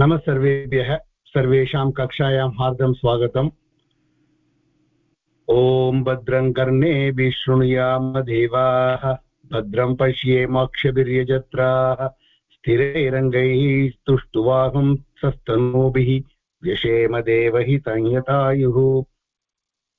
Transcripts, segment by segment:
नमः सर्वेभ्यः, सर्वेषां कक्षायां हार्दं स्वागतम्। ॐ भद्रं कर्णे विशृणुयाम देवाः, भद्रं पश्येमाक्षभिर्यजत्राः स्थिरैरङ्गैः स्तुष्टुवाहं सस्तनूभिः, व्यशेम देवहितं यतायुः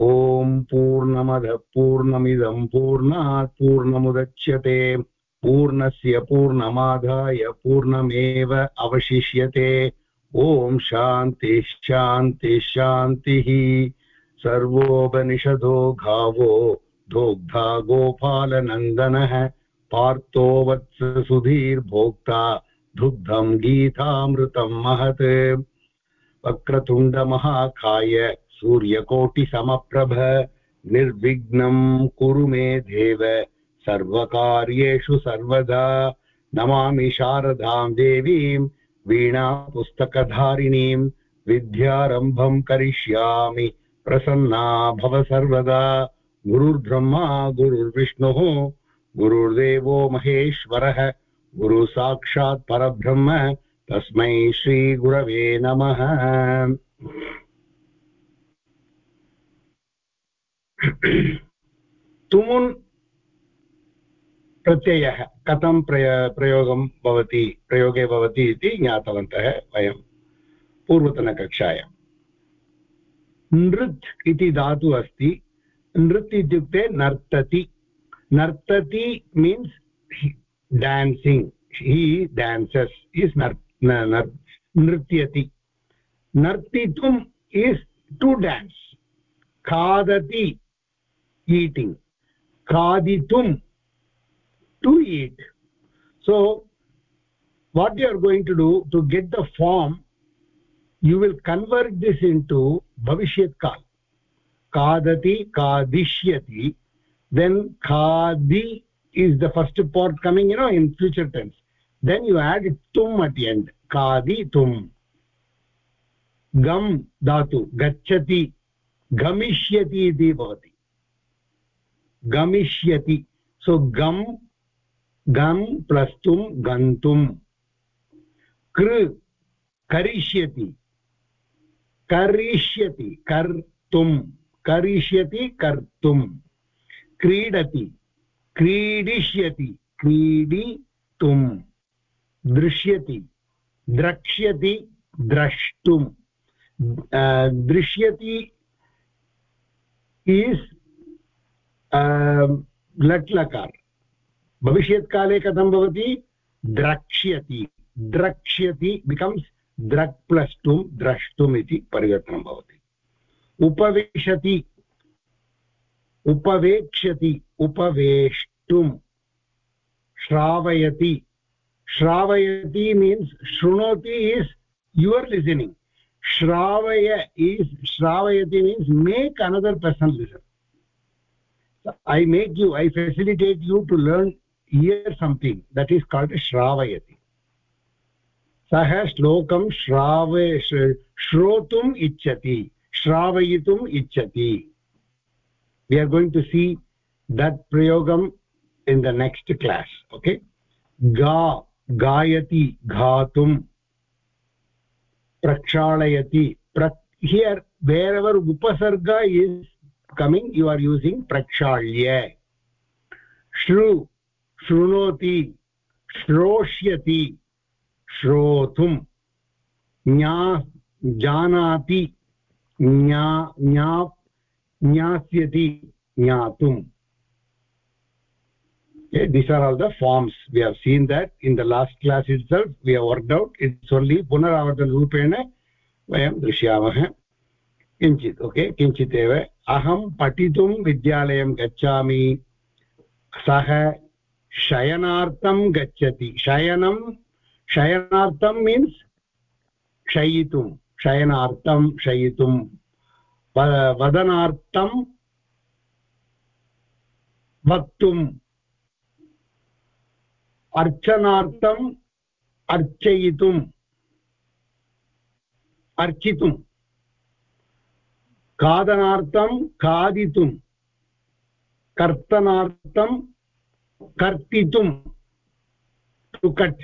ॐ पूर्णमदः, पूर्णमिदं पूर्णात् पूर्णमुदच्यते। पूर्णस्य पूर्णमादाय पूर्णमेव अवशिष्यते। ॐ शान्तिः शान्तिः शान्तिः। सर्वोपनिषदो घावो दोग्धा गोपालनन्दनः। पार्थो वत्स सुधीर्भोक्ता दुग्धम् गीतामृतम् महत्। वक्रतुण्डमहाकाय सूर्यकोटिसमप्रभ। निर्विघ्नम् कुरु मे देव। सर्वकार्येषु सर्वदा नमामि शारदाम् देवीम् वीणापुस्तकधारिणीम् विद्यारम्भम् करिष्यामि। प्रसन्ना भव सर्वदा। गुरुर्ब्रह्मा, गुरुर्विष्णुः, गुरुर्देवो महेश्वरः, गुरुसाक्षात् परब्रह्म, तस्मै श्रीगुरवे नमः। तुमुन् प्रत्ययः, कथं प्रय, प्रयोगं भवति, प्रयोगे भवति इति ज्ञातवन्तः वयं पूर्वतनकक्षायां। नृत् इति धातु अस्ति। नृत् इत्युक्ते नर्तति। नर्तति means dancing he dances is नृत्यति। नर्तितुम् इस् टु डान्स् खादति ईटिङ्ग् खादितुं to eat. So what you are going to do to get the form you will convert this into bhavishyat kal kadati kadishyati then khadi is the first part coming you know in future tense. Then you add tum at the end. Kadi tum. Gam dhatu. Gacchati. Gamishyati iti bhavati. Gamishyati. So gam गम् plus तुम् गन्तुम् कृ करिष्यति। करिष्यति कर्तुम् करिष्यति कर्तुम् क्रीडति। क्रीडिष्यति। क्रीडितुम् दृश्यति। द्रक्ष्यति द्रष्टुम् दृश्यति इस् लट्लकार। भविष्यत्काले कथं भवति? द्रक्ष्यति। द्रक्ष्यति बिकम्स् द्रक् प्लस् टुम् द्रष्टुम् इति परिवर्तनं भवति। उपविशति। उपवेक्ष्यति। उपवेष्टुम् श्रावयति। श्रावयति मीन्स् शृणोति इस् युवर् लिसनिङ्ग् श्रावय is श्रावयति means make another person listen i make you, i facilitate you to learn hear something that is called shravayati सः श्लोकं श्रावे श्रोतुम् इच्छति श्रावयितुम् इच्छति we are going to see that prayogam in the next class okay ga gayati ghatum prakshalayati pra here wherever upasarga is coming you are using prakshalya shru शृणोति श्रोष्यति श्रोतुं ज्ञा जानाति ज्ञा ज्ञा ज्ञास्यति ज्ञातुम् okay, these are all the forms we have seen that in the last class itself we have worked out it's only punaravartan rupena vayam drishyamah किञ्चित् okay किञ्चित् एव अहं पठितुं विद्यालयं गच्छामि सः शयनार्थं गच्छति। शयनं, शयनार्थं मीन्स् शयितुं शयनार्थं शयितुं वदनार्थं वक्तुम् अर्चनार्थम् अर्चयितुम् अर्चितुं, खादनार्थं खादितुं, कर्तनार्थं कर्तितुं टु कट्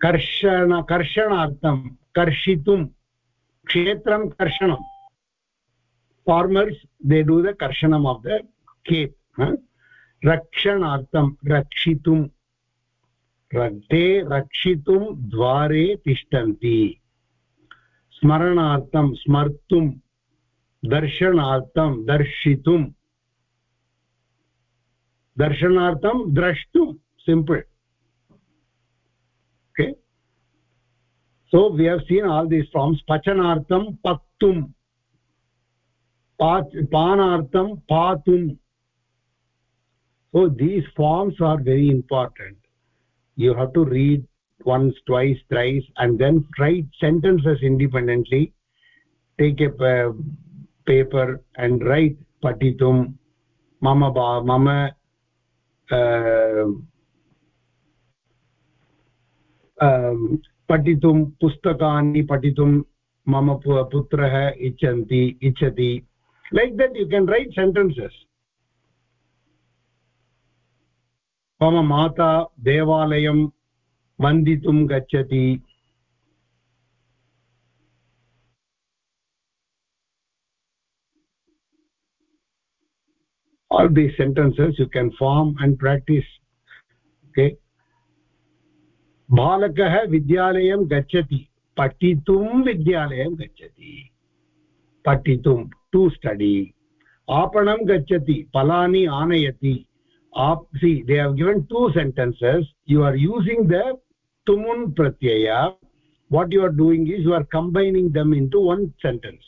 कर्षण कर्षणार्थं कर्षितुं। क्षेत्रं कर्षणं। फार्मर्स् दे डू द कर्षणम् आफ् द केत् रक्षणार्थं रक्षितुं। ते रक्षितुं द्वारे तिष्ठन्ति। स्मरणार्थं स्मर्तुं। दर्शनार्थं दर्शितुं। दर्शनार्थं द्रष्टुं simple okay so we have seen all these forms pachanartham paktum panartham patum so these forms are very important you have to read once twice thrice and then write sentences independently take a uh, paper and write patitum mama ba mama uh, पठितुं पुस्तकानि पठितुं मम पुत्रः इच्छन्ति इच्छति like that you can write sentences मम माता देवालयं वन्दितुं गच्छति all these sentences you can form and practice okay बालकः विद्यालयं गच्छति पठितुं विद्यालयं गच्छति पठितुं टु स्टडि आपणं गच्छति फलानि आनयति आप see they have given two sentences you are using the tumun pratyaya what you are doing is you are combining them into one sentence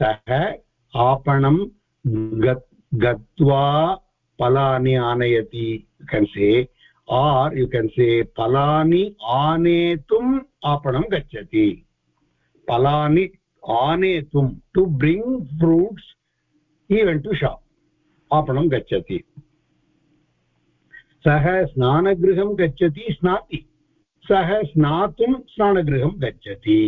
sah aapanam anayati you can say or you can say palani anetum aapanam gacchati palani anetum to bring fruits even to shop aapanam gacchati सः स्नानगृहं गच्छति स्नाति सः स्नातुं स्नानगृहं गच्छति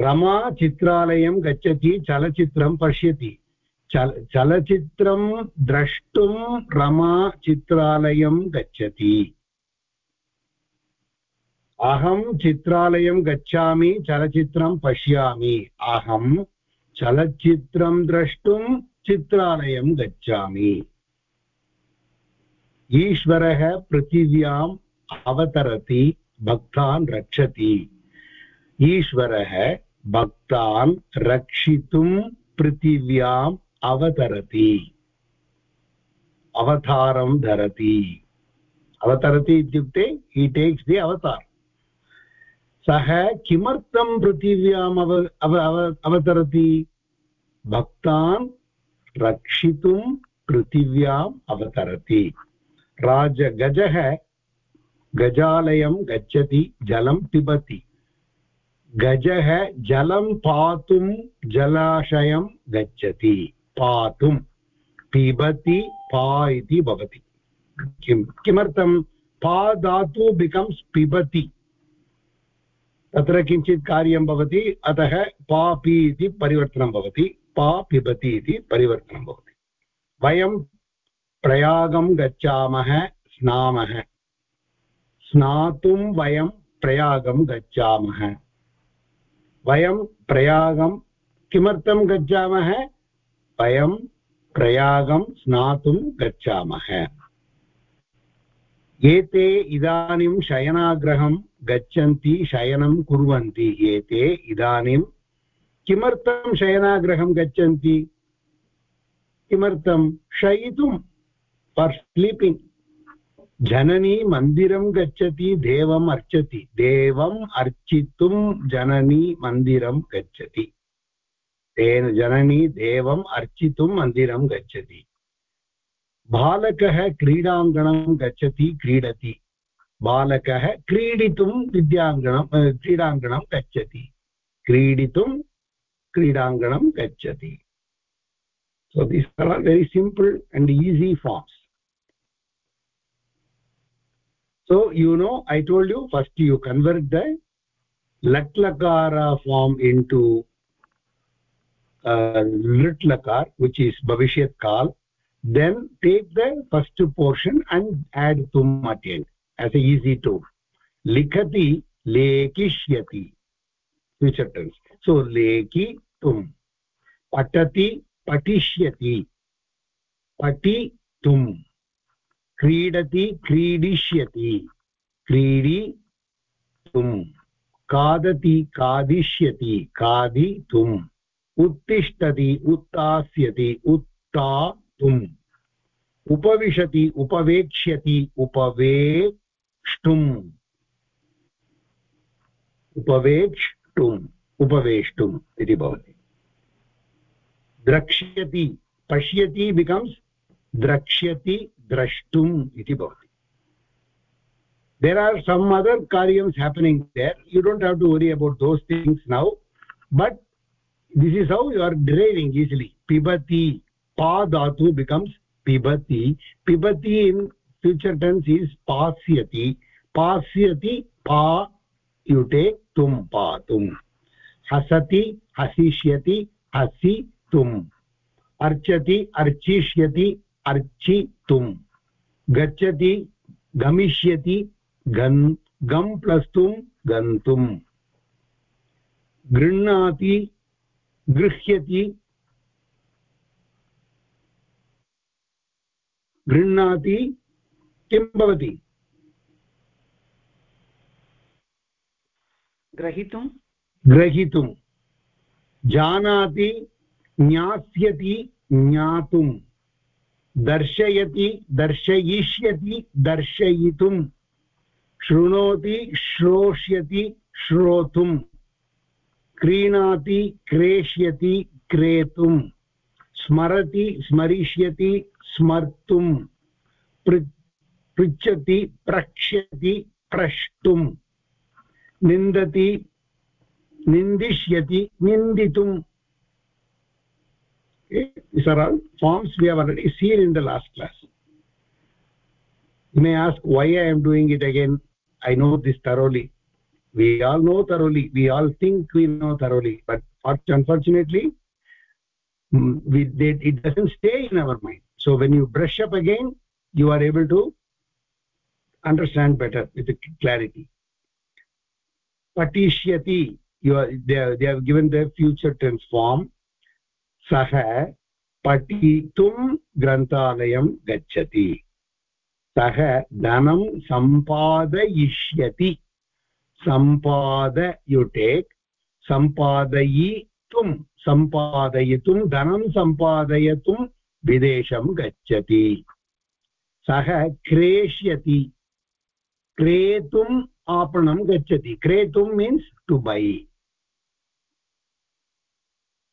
रमा चित्रालयं गच्छति चलचित्रं पश्यति चल, चलचित्रं द्रष्टुं रमा चित्रालयं गच्छति। अहं चित्रालयं गच्छामि, चलचित्रं पश्यामि। अहं चलचित्रं द्रष्टुं चित्रालयं गच्छामि। ईश्वरः पृथिव्याम् अवतरति, भक्तान् रक्षति। ईश्वरः भक्तान् रक्षितुं पृथिव्याम् अवतरति अवतारं धरति अवतरति इत्युक्ते हि टेक्स् दि अवतार् सः किमर्थं पृथिव्याम् अव अव अवतरति भक्तान् रक्षितुं पृथिव्याम् अवतरति राजगजः गजालयं गच्छति जलं पिबति गजः जलं पातुं जलाशयं गच्छति पातुं पिबति पा इति भवति। किं किमर्थं? पा धातु बिकम्स् पिबति। तत्र किञ्चित् कार्यं भवति, अतः पा पि इति परिवर्तनं भवति, पा पिबति इति परिवर्तनं भवति। वयं प्रयागं गच्छामः, स्नामः। स्नातुं वयं प्रयागं गच्छामः। वयं प्रयागं किमर्थं गच्छामः? वयं प्रयागं स्नातुं गच्छामः एते इदानीं शयनाग्रहं गच्छन्ति शयनं कुर्वन्ति एते इदानीं किमर्थं शयनाग्रहं गच्छन्ति किमर्थं शयितुं फार् स्लीपिङ्ग् जननी मन्दिरं गच्छति देवम् अर्चति देवम् अर्चितुं जननी मन्दिरं गच्छति तेन जननी देवम् अर्चितुम् मन्दिरं गच्छति। बालकः क्रीडाङ्गणं गच्छति, क्रीडति। बालकः क्रीडितुं विद्याङ्गणं क्रीडाङ्गणं गच्छति। क्रीडितुं क्रीडाङ्गणं गच्छति। So this are very simple and easy forms so you know I told you first you convert the लट्लकार form into लृट्लकार् विच् इस् भविष्यत् काल् then take the first portion and add तुम् at end as easy to लिखति लेखिष्यति future tense सो लेखि तुम् पठति पठिष्यति पठि तुम् क्रीडति क्रीडिष्यति क्रीडि तुम् खादति खादिष्यति खादितुम् उत्तिष्ठति उत्थास्यति उत्थातुम् उपविशति, उपवेक्ष्यति, उपवेष्टुम्। उपवेक्ष्टुम् उपवेष्टुम् इति भवति। द्रक्ष्यति, पश्यति बिकम्स् द्रक्ष्यति, द्रष्टुम् इति भवति। There are some other karyams happening there. You don't have to worry about those things now, but this is how you are deriving easily pibati pa dhatu becomes pibati pibati in future tense is pasyati pasyati pa you take tum patum hasati hasishyati hasitum archati archishyati architum gachati गमिष्यति गन् गम् plus तुम् गन्तुम् गृह्णाति गृह्यति। गृह्णाति किं भवति? ग्रहीतुं। ग्रहीतुं। जानाति ज्ञास्यति ज्ञातुं। दर्शयति दर्शयिष्यति दर्शयितुं। शृणोति श्रोष्यति श्रोतुं। क्रीणाति क्रेष्यति क्रेतुं स्मरति स्मरिष्यति स्मर्तुं पृच्छति प्रक्ष्यति प्रष्टुं निन्दति निन्दिष्यति निन्दितुं these are all forms we have already seen in the last class you may ask why i am doing it again i know this thoroughly we all know thoroughly we all think we know thoroughly but unfortunately mm, we, they, it doesn't stay in our mind so when you brush up again you are able to understand better with clarity patishyati you are they, are, they have given the future tense form सः पठितुं ग्रन्थालयं गच्छति सः धनं सम्पादयिष्यति सम्पाद you take सम्पादयितुं सम्पादयितुं, धनं सम्पादयितुं विदेशं गच्छति। सः क्रेष्यति। क्रेतुम् आपणं गच्छति। क्रेतुं मीन्स् टु बै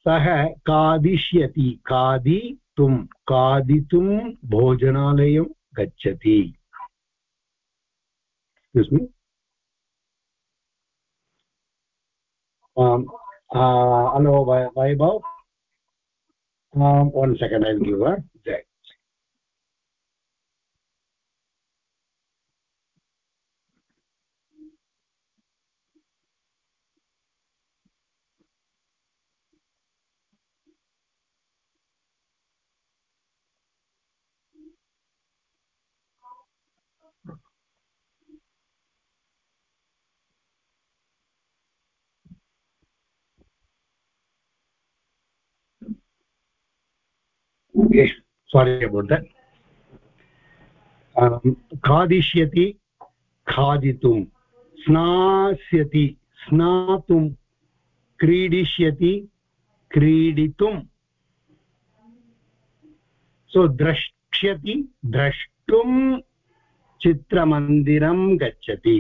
सः खादिष्यति। खादितुं खादितुं भोजनालयं गच्छति। hello Vaibhav one second i'll give her that okay sorry about that. Um, खादितुं स्नास्यति स्नातुं क्रीडिष्यति क्रीडितुं सो द्रक्ष्यति द्रष्टुं चित्रमन्दिरं गच्छति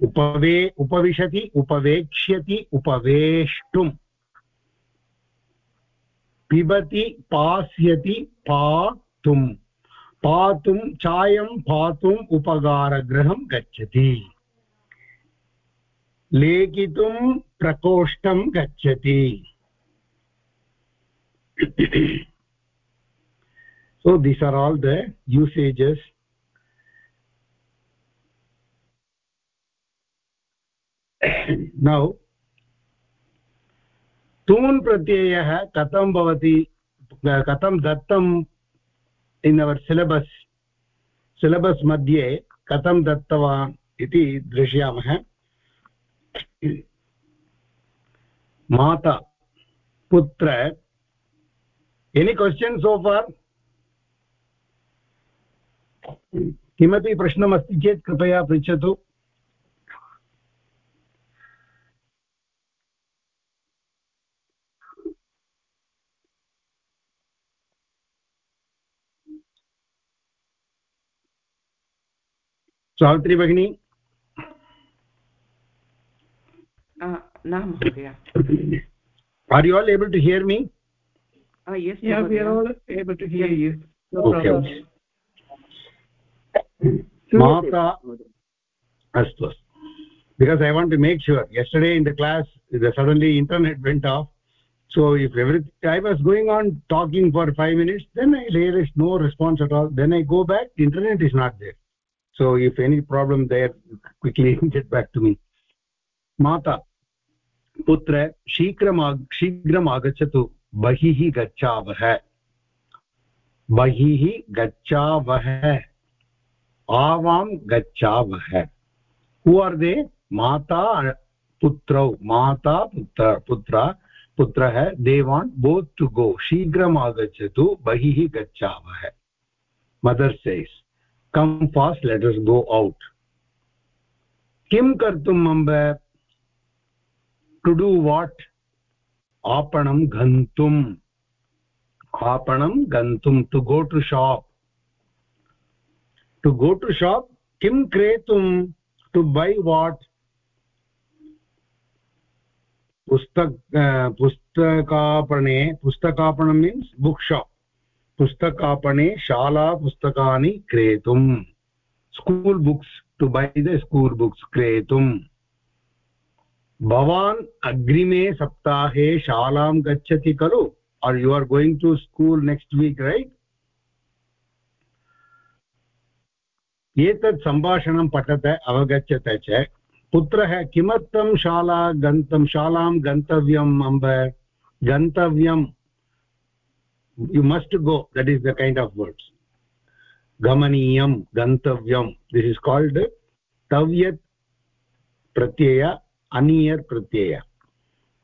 उपवे उपविशति उपवेक्ष्यति उपवेष्टुम् पिबति पास्यति पातुम्। पातुं चायं पातुम् उपकारगृहं गच्छति। लेखितुं प्रकोष्ठं गच्छति। So, these are all the usages. Now तून् प्रत्ययः कथं भवति? कथं दत्तम्? इन् अवर् सिलेबस् सिलेबस् मध्ये कथं दत्तवान् इति दृश्यामः। माता, पुत्र एनि क्वश्चन् सो फार् किमपि प्रश्नमस्ति चेत् कृपया पृच्छतु। सावित्री भगिनी न महोदय are you all able to hear me uh, yes yeah we are all able to hear you no okay, okay. mata astu because i want to make sure yesterday in the class the suddenly internet went off so if everything i was going on talking for 5 minutes then i realized no response at all then i go back the internet is not there So if any problem there, quickly get back to me. mata पुत्र, शीघ्रम् शीघ्रम् आगच्छतु बहिः गच्छावः। बहिः गच्छावः। आवां गच्छावः। Who are they माता, पुत्रौ। माता, पुत्र पुत्र, पुत्रः they want both to go शीघ्रम् आगच्छतु बहिः गच्छावः। Mother says come fast let us go out किं कर्तुम् अम्ब टु डु वाट् आपणं गन्तुम् आपणं गन्तुं to go to shop to go to shop किं क्रेतुं टु बै वाट् पुस्तक पुस्तकापणे पुस्तकापणं मीन्स् बुक् शाप् पुस्तकापणे शालापुस्तकानि क्रेतुं school books to buy the school books क्रेतुम्। भवान् अग्रिमे सप्ताहे शालां गच्छति खलु? Are you are going to school next week right एतत् सम्भाषणं पठत, अवगच्छत च। पुत्रः किमर्थं शाला गन्तं शालां गन्तव्यम्, अम्ब? गन्तव्यं you must go. That is the kind of words. Gamaniyam gantavyam. This is called tavyat pratyaya aniyar pratyaya.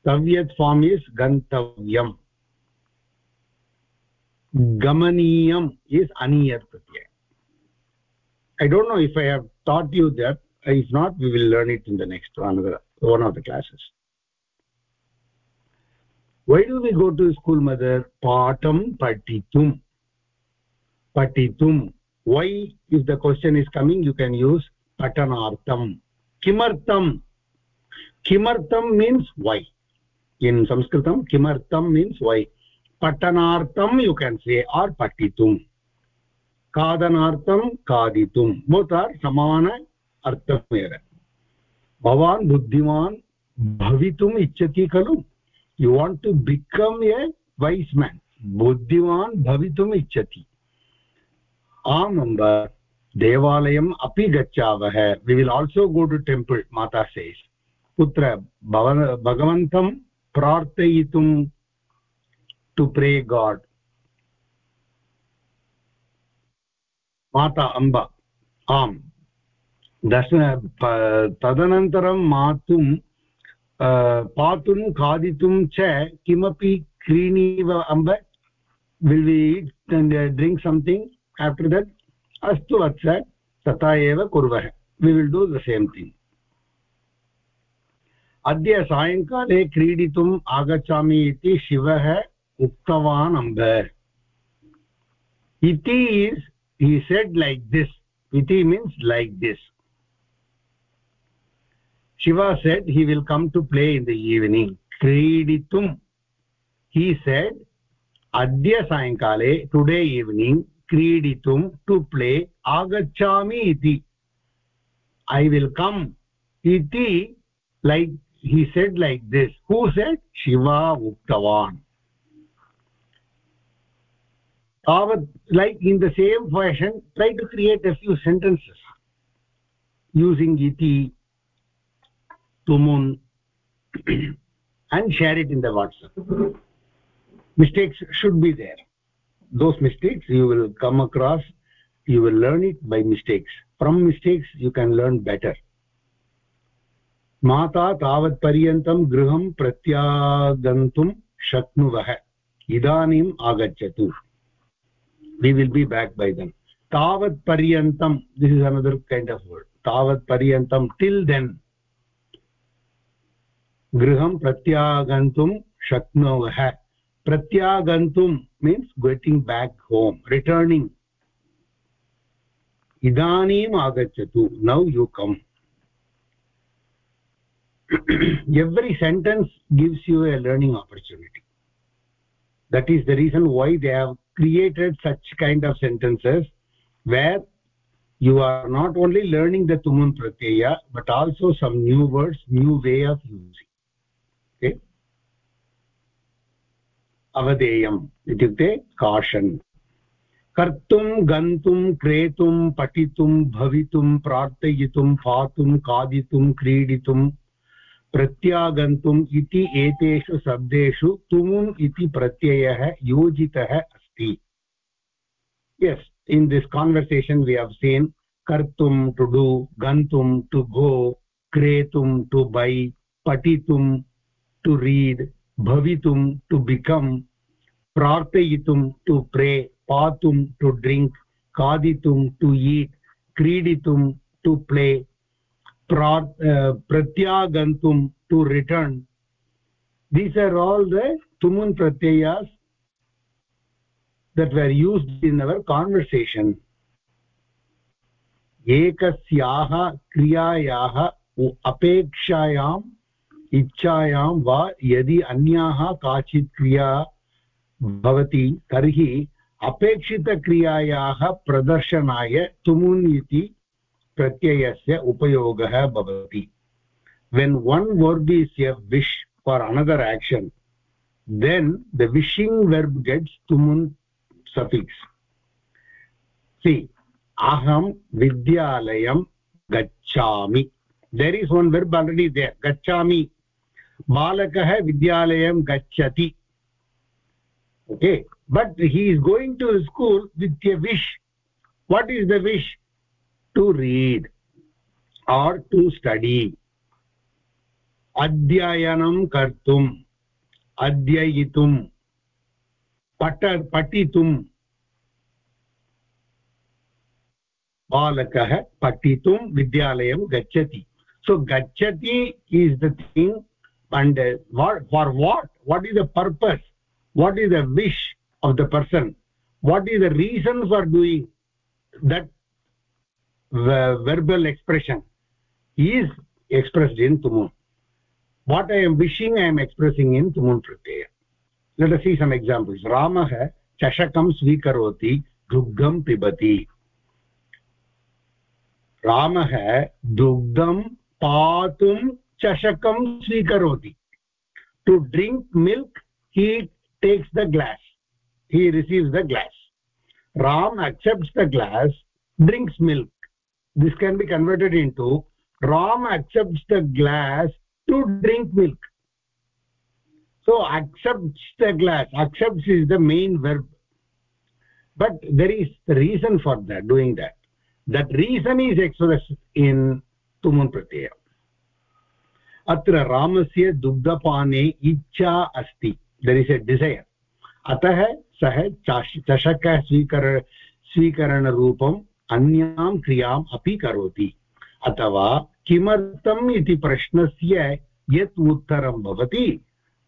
Tavyat form is gantavyam. Gamaniyam is aniyar pratyaya. I don't know if i have taught you that. If not we will learn it in the next one one of the classes. Why do we go to school mother patam patitum patitum why if the question is coming you can use patanartam kimartam kimartam means why in sanskritam kimartam means why patanartam you can say or patitum खादनार्थं खादितुं बोत् आर् समान अर्थमेव भवान् बुद्धिमान् भवितुम् इच्छति खलु you want to become a wise men बुद्धिमान् भवितुम् इच्छति आम् अम्ब देवालयम् अपि गच्छावः we will also go to temple माता सेस् पुत्र भगवन्तं प्रार्थयितुं टु प्रे गाड् माता अम्ब आम् दश तदनन्तरं मातुं पातुं खादितुं च किमपि क्रीणीव अम्ब will we drink something after that अस्तु वत्स तथा एव कुर्वः। We will do the same thing अद्य सायङ्काले क्रीडितुम् आगच्छामि इति शिवः उक्तवान् अम्ब। इति is he said like this. Iti means like this. Shiva said he will come to play in the evening. Kriditum he said adya sayankale today evening kriditum to play agachami iti. I will come iti like he said like this. Who said? Shiva uktavan. Tavat like in the same fashion try to create a few sentences using iti tumun and share it in the whatsapp mistakes should be there those mistakes you will come across you will learn it by mistakes from mistakes you can learn better माता तावत्पर्यन्तं गृहं प्रत्यागन्तुं शक्नुवः इदानीम् आगच्छतु we will be back by then tavat paryantam this is another kind of word tavat paryantam गृहं प्रत्यागन्तुं शक्नोः प्रत्यागन्तुं means getting back home returning इदानीम् आगच्छतु now युकम् every sentence gives you a learning opportunity that is the reason why they have created such kind of sentences where you are not only learning the तुमुन् Pratyaya but also some new words new way of using अवधेयम् इत्युक्ते caution कर्तुं, गन्तुं, क्रेतुं, पठितुं, भवितुं, प्रार्थयितुं, पातुं, खादितुं, क्रीडितुं, प्रत्यागन्तुम् इति एतेषु शब्देषु तुमुम् इति प्रत्ययः योजितः अस्ति. Yes in this conversation we have seen कर्तुं टु डु गन्तुं टु गो क्रेतुं टु बै पठितुं टु रीड् भवितुं टु बिकम् प्रार्थयितुं टु प्रे, पातुं टु ड्रिङ्क् खादितुं टु ईट्, क्रीडितुं टु प्ले, प्रार् प्रत्यागन्तुं to return. These are all the तुमुन् प्रत्ययास् that were used in our conversation एकस्याः क्रियायाः अपेक्षायां इच्छायां वा यदि अन्याः काचित् क्रिया भवति, तर्हि अपेक्षितक्रियायाः प्रदर्शनाय तुमुन् इति प्रत्ययस्य उपयोगः भवति। When one verb is a wish for another action then the wishing verb gets तुमुन् suffix see अहं विद्यालयं गच्छामि there is one verb already there गच्छामि बालकः विद्यालयं गच्छति। Okay but he is going to school with a wish what is the wish to read or to study अध्ययनं कर्तुम् अध्ययितुं पठ पठितुं बालकः पठितुं विद्यालयं गच्छति। सो गच्छति is the thing and uh, what for what what is the purpose what is the wish of the person what is the reason for doing that verbal expression is expressed in tumun what i am wishing i am expressing in tumun pratyaya let us see some examples ramah chashakam svikaroti dugdham pibati रामः दुग्धं पातुं chashakam swikaroti to drink milk he takes the glass. He receives the glass. Ram accepts the glass drinks milk. This can be converted into ram accepts the glass to drink milk. So accepts the glass. Accepts is the main verb. But there is the reason for that doing that. That reason is expressed in tumun pratyaya. अत्र रामस्य दुग्धपाने इच्छा अस्ति। There is a desire अतः सः चषकः स्वीकर स्वीकरणरूपम् अन्यां क्रियाम् अपि करोति। अथवा किमर्थम् इति प्रश्नस्य यत् उत्तरं भवति,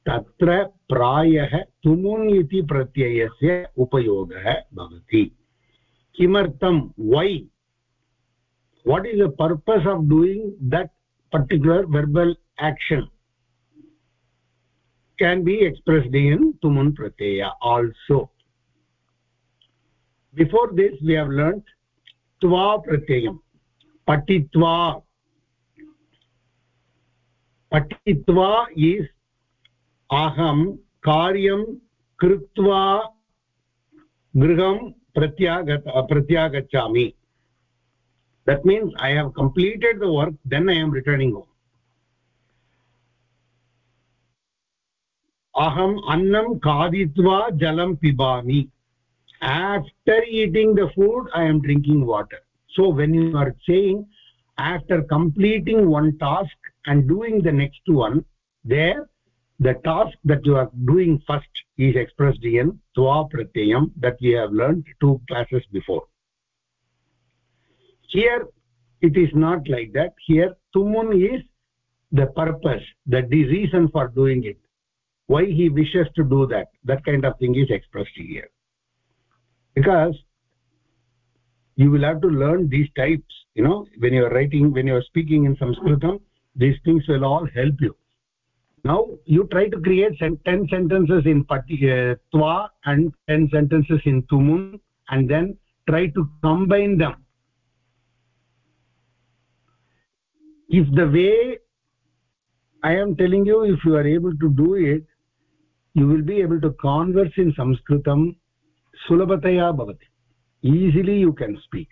तत्र प्रायः तुमुन् इति प्रत्ययस्य उपयोगः भवति। किमर्थं? वै what is the purpose of doing that particular verbal action can be expressed in tumun pratyaya also before this we have learnt tva pratyayam patitva patitva is aham karyam कृत्वा गृहं प्रत्यागत प्रत्यागच्छामि that means i have completed the work then i am returning home aham annam khaditva jalam pibami after eating the food i am drinking water. So when you are saying after completing one task and doing the next one there the task that you are doing first is expressed in twa pratyayam that we have learned two classes before. Here it is not like that. Here tumun is the purpose the reason for doing it why he wishes to do that? That kind of thing is expressed here. Because you will have to learn these types you know when you are writing when you are speaking in sanskritam these things will all help you. Now you try to create 10 sentences in pati, uh, twa and 10 sentences in tumun and then try to combine them. If the way i am telling you if you are able to do it you will be able to converse in sanskritam sulabhataya bhavati easily you can speak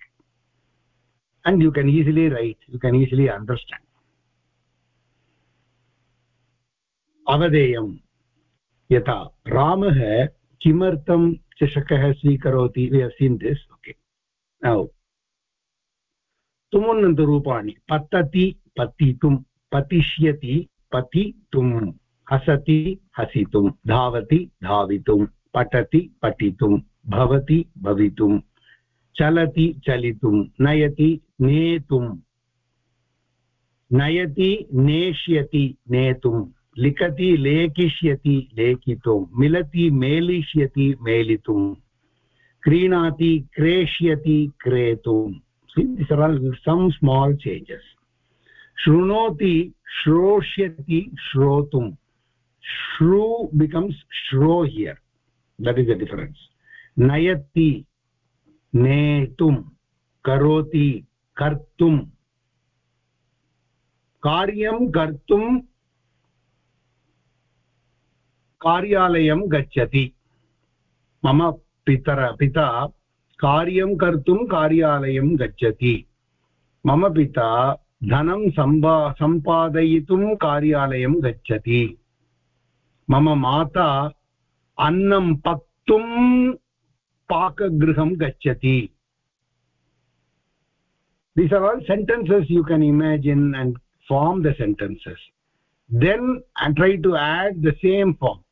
and you can easily write you can easily understand अवधेयं यथा रामः किमर्थं चषकः स्वीकरोति seen this okay तुमुन्नन्तरूपाणि पतति पतितुं पतिष्यति पतितुं हसति, हसितुं, धावति, धावितुं, पठति, पठितुं, भवति, भवितुं, चलति, चलितुं, नयति, नेतुं, नयति, नेष्यति, नेतुं, लिखति, लेखिष्यति, लेखितुं, मिलति, मेलिष्यति, मेलितुं, क्रीणाति, क्रेष्यति, क्रेतुं some small changes. shrunoti shrosyati shrotum shru becomes shro here. That is the difference. Nayati netum karoti, kartum. कार्यं कर्तुं कार्यालयं गच्छति मम पितर पिता कार्यं कर्तुं कार्यालयं गच्छति मम पिता धनं सम्पा सम्पादयितुं कार्यालयं गच्छति मम माता अन्नं पक्तुं पाकगृहं गच्छति. These are all sentences you can imagine and form the sentences then I try to add the same form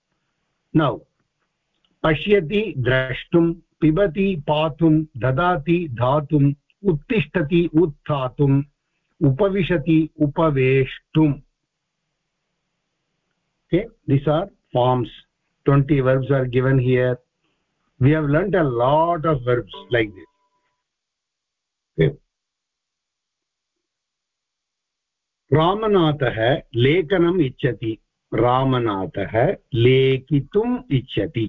now पश्यति, द्रष्टुं, पिबति, पातुं, ददाति धातुम् उत्तिष्ठति उत्थातुम् उपविशति उपवेष्टुम् okay, these are forms. 20 verbs are given here. We have learnt a lot of verbs like this. Okay. रामनाथः लेखनम् इच्छति रामनाथः लेखितुम् इच्छति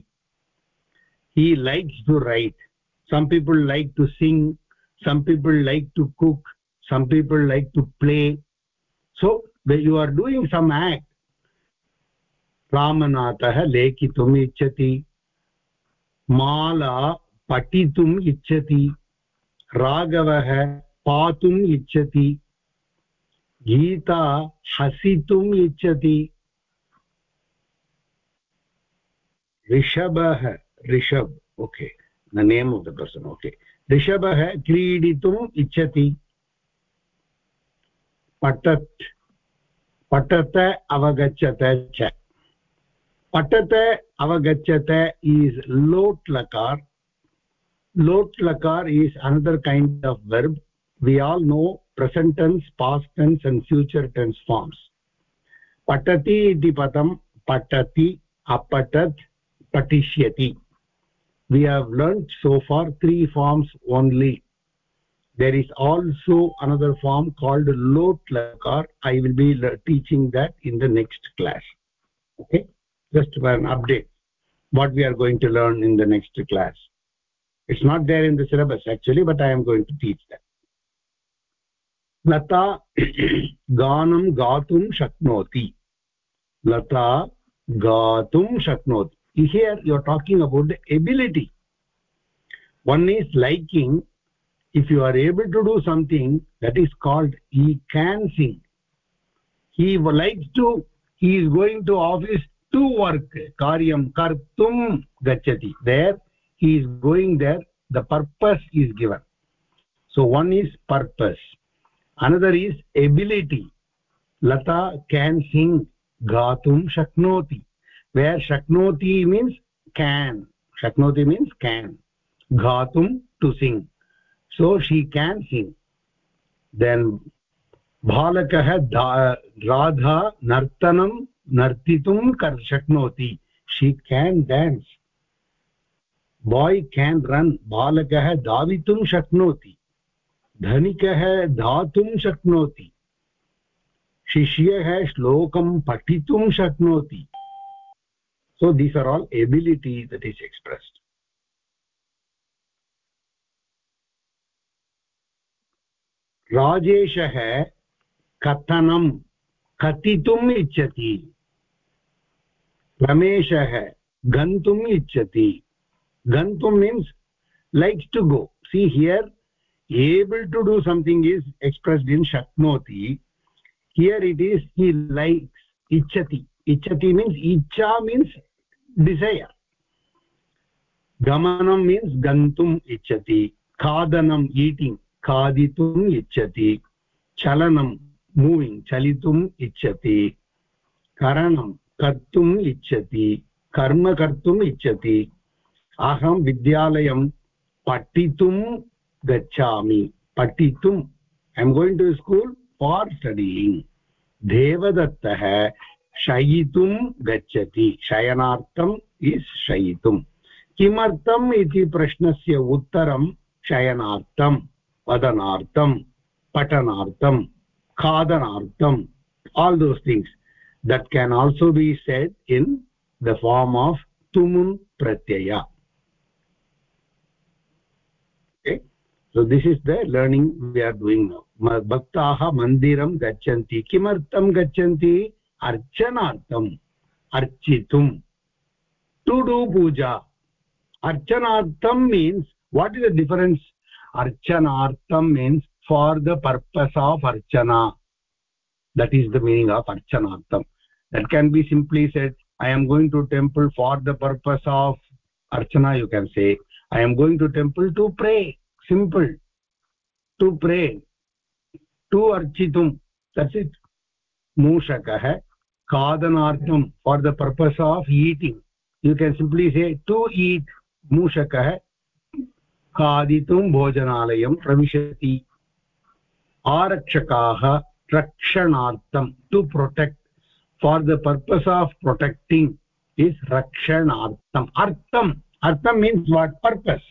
he likes to write some people like to sing some people like to cook some people like to play so you are doing some act रामनाथः लेखितुम् इच्छति। माला पठितुम् इच्छति। राघवः पातुम् इच्छति। गीता हसितुम् इच्छति। ऋषभः, Rishabh okay the name of the person okay ऋषभः क्रीडितुम् इच्छति। पठत्, पठत अवगच्छत च। patate avagachyate is lot lakar lot lakar is another kind of verb. We all know present tense past tense and future tense forms. patati iti padam patati apatat patishyati we have learned so far three forms only. There is also another form called lot lakar i will be teaching that in the next class. Okay? just for an update what we are going to learn in the next class it's not there in the syllabus actually but i am going to teach that लता गानं गातुं शक्नोति लता गातुं शक्नोति here you are talking about the ability one is liking if you are able to do something that is called he can sing he likes to he is going to office to work karyam kartum gachati there he is going there the purpose is given so one is purpose another is ability lata can sing gatum shaknoti where shaknoti means can shaknoti means can gatum to sing so she can sing then बालकः राधा नर्तनं नर्तितुं कर् शक्नोति she can dance boy can run बालकः धावितुं शक्नोति धनिकः धातुं शक्नोति शिष्यः श्लोकं पठितुं शक्नोति so these are all ability that is expressed. राजेशः कथनं कथितुम् इच्छति। रमेशः गन्तुम् इच्छति। गन्तुं means like to go see here able to do something is expressed in शक्नोति। Here it is he likes इच्छति। इच्छति मीन्स् इच्छा मीन्स् डिसैर् गमनं मीन्स् गन्तुम् इच्छति। खादनम् ईटिङ्ग् खादितुम् इच्छति। चलनं मूविङ्ग् चलितुम् इच्छति। करणं kartum इच्छति, कर्म kartum ichati अहं विद्यालयं पठितुं गच्छामि, पठितुम्। I am going to school for studying देवदत्तः शयितुं गच्छति। शयनार्थम् इस् शयितुम्। किमर्थम् इति प्रश्नस्य उत्तरं शयनार्थं, वदनार्थं, पठनार्थं खादनार्थम् all those things that can also be said in the form of tumun pratyaya okay so this is the learning we are doing now bhaktaah mandiram gachanti kimartham gachanti archanartham architum to do puja archanartham means what is the difference archanartham means for the purpose of archana that is the meaning of archanartham that can be simply said i am going to temple for the purpose of archana you can say i am going to temple to pray simple to pray to architum that's it mushakah खादनार्थं for the purpose of eating you can simply say to eat मूषकः खादितुं भोजनालयं प्रविशति आरक्षकाः रक्षणार्थं to protect for the purpose of protecting is rakshanartham artham artham means what purpose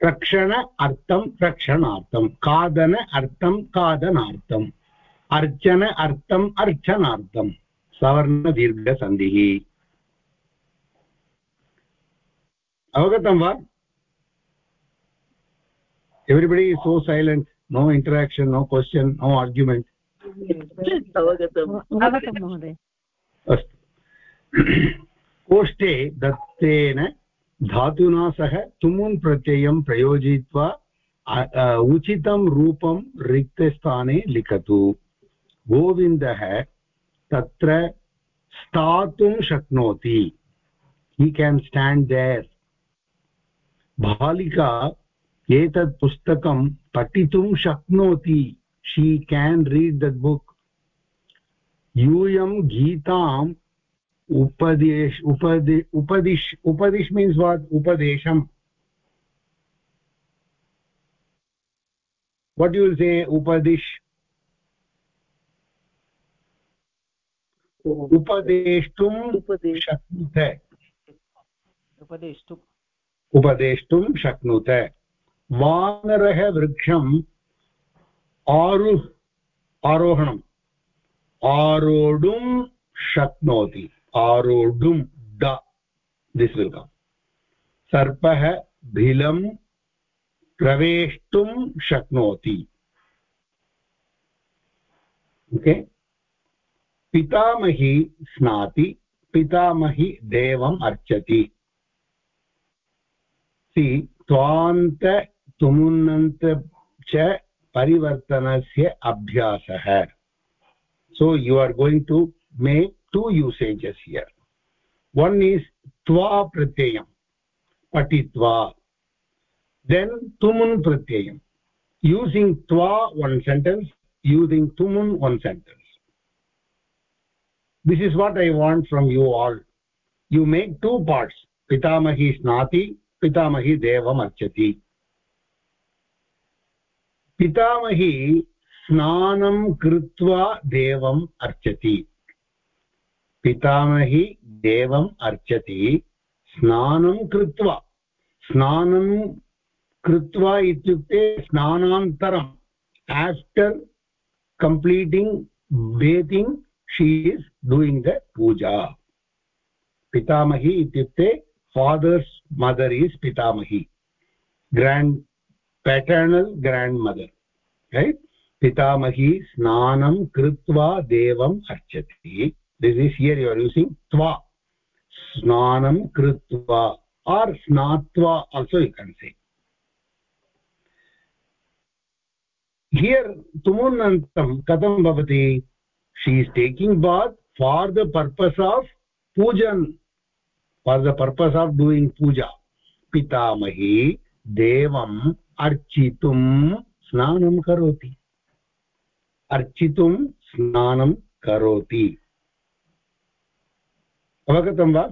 रक्षण अर्थं रक्षणार्थं खादन अर्थं खादनार्थम् अर्चन अर्थम् अर्चनार्थं सवर्णदीर्घसन्धिः अवगतं वा everybody is so silent no interaction no question no argument अवगतं महोदय। अस्तु। कोष्ठे दत्तेन धातुना सह तुमुन् प्रत्ययं प्रयोजयित्वा उचितं रूपं रिक्तस्थाने लिखतु। गोविन्दः तत्र स्थातुं शक्नोति। हि केन् स्टाण्ड् देर् बालिका एतत् पुस्तकं पठितुं शक्नोति। She can read that book यूयं गीतां upadesh upade upadish upadish means what upadesham what you will say upadish उपदेष्टुं शक्नुत उपदेष्टुम् उपदेष्टुं शक्नुत वानरः वृक्षम् आरु आरोहणम् आरोढुं शक्नोति। आरोढुं ड। दिस् विल् कम् सर्पः भिलं प्रवेष्टुं शक्नोति। ओके पितामही स्नाति, पितामही देवम् अर्चति। सि त्वान्त तुमुन्नन्त च परिवर्तनस्य अभ्यासः. So you are going to make two usages here one is त्वा प्रत्ययं पठित्वा देन् तुमुन् प्रत्ययं यूसिङ्ग् त्वा one sentence using तुमुन् one sentence this is what I want from you all you make two parts पितामही स्नाति पितामही देवम् अर्चति pitamahi स्नानं कृत्वा देवम् अर्चति। पितामही देवम् अर्चति, स्नानं कृत्वा स्नानं कृत्वा इत्युक्ते स्नानान्तरम् after completing bathing she is doing the puja. पितामही इत्युक्ते फादर्स् मदर् इस् पितामही। Grand paternal grand mother right पितामही स्नानं कृत्वा देवम् अर्चति this is here you are using त्वा स्नानं कृत्वा आर् स्नात्वा also you can say here तुमुन्नन्तं कथं भवति? She is taking bath for the purpose of pujan for the purpose of doing puja. पितामही देवम् अर्चितुं स्नानं करोति। अर्चितुं स्नानं करोति। अवगतं वा?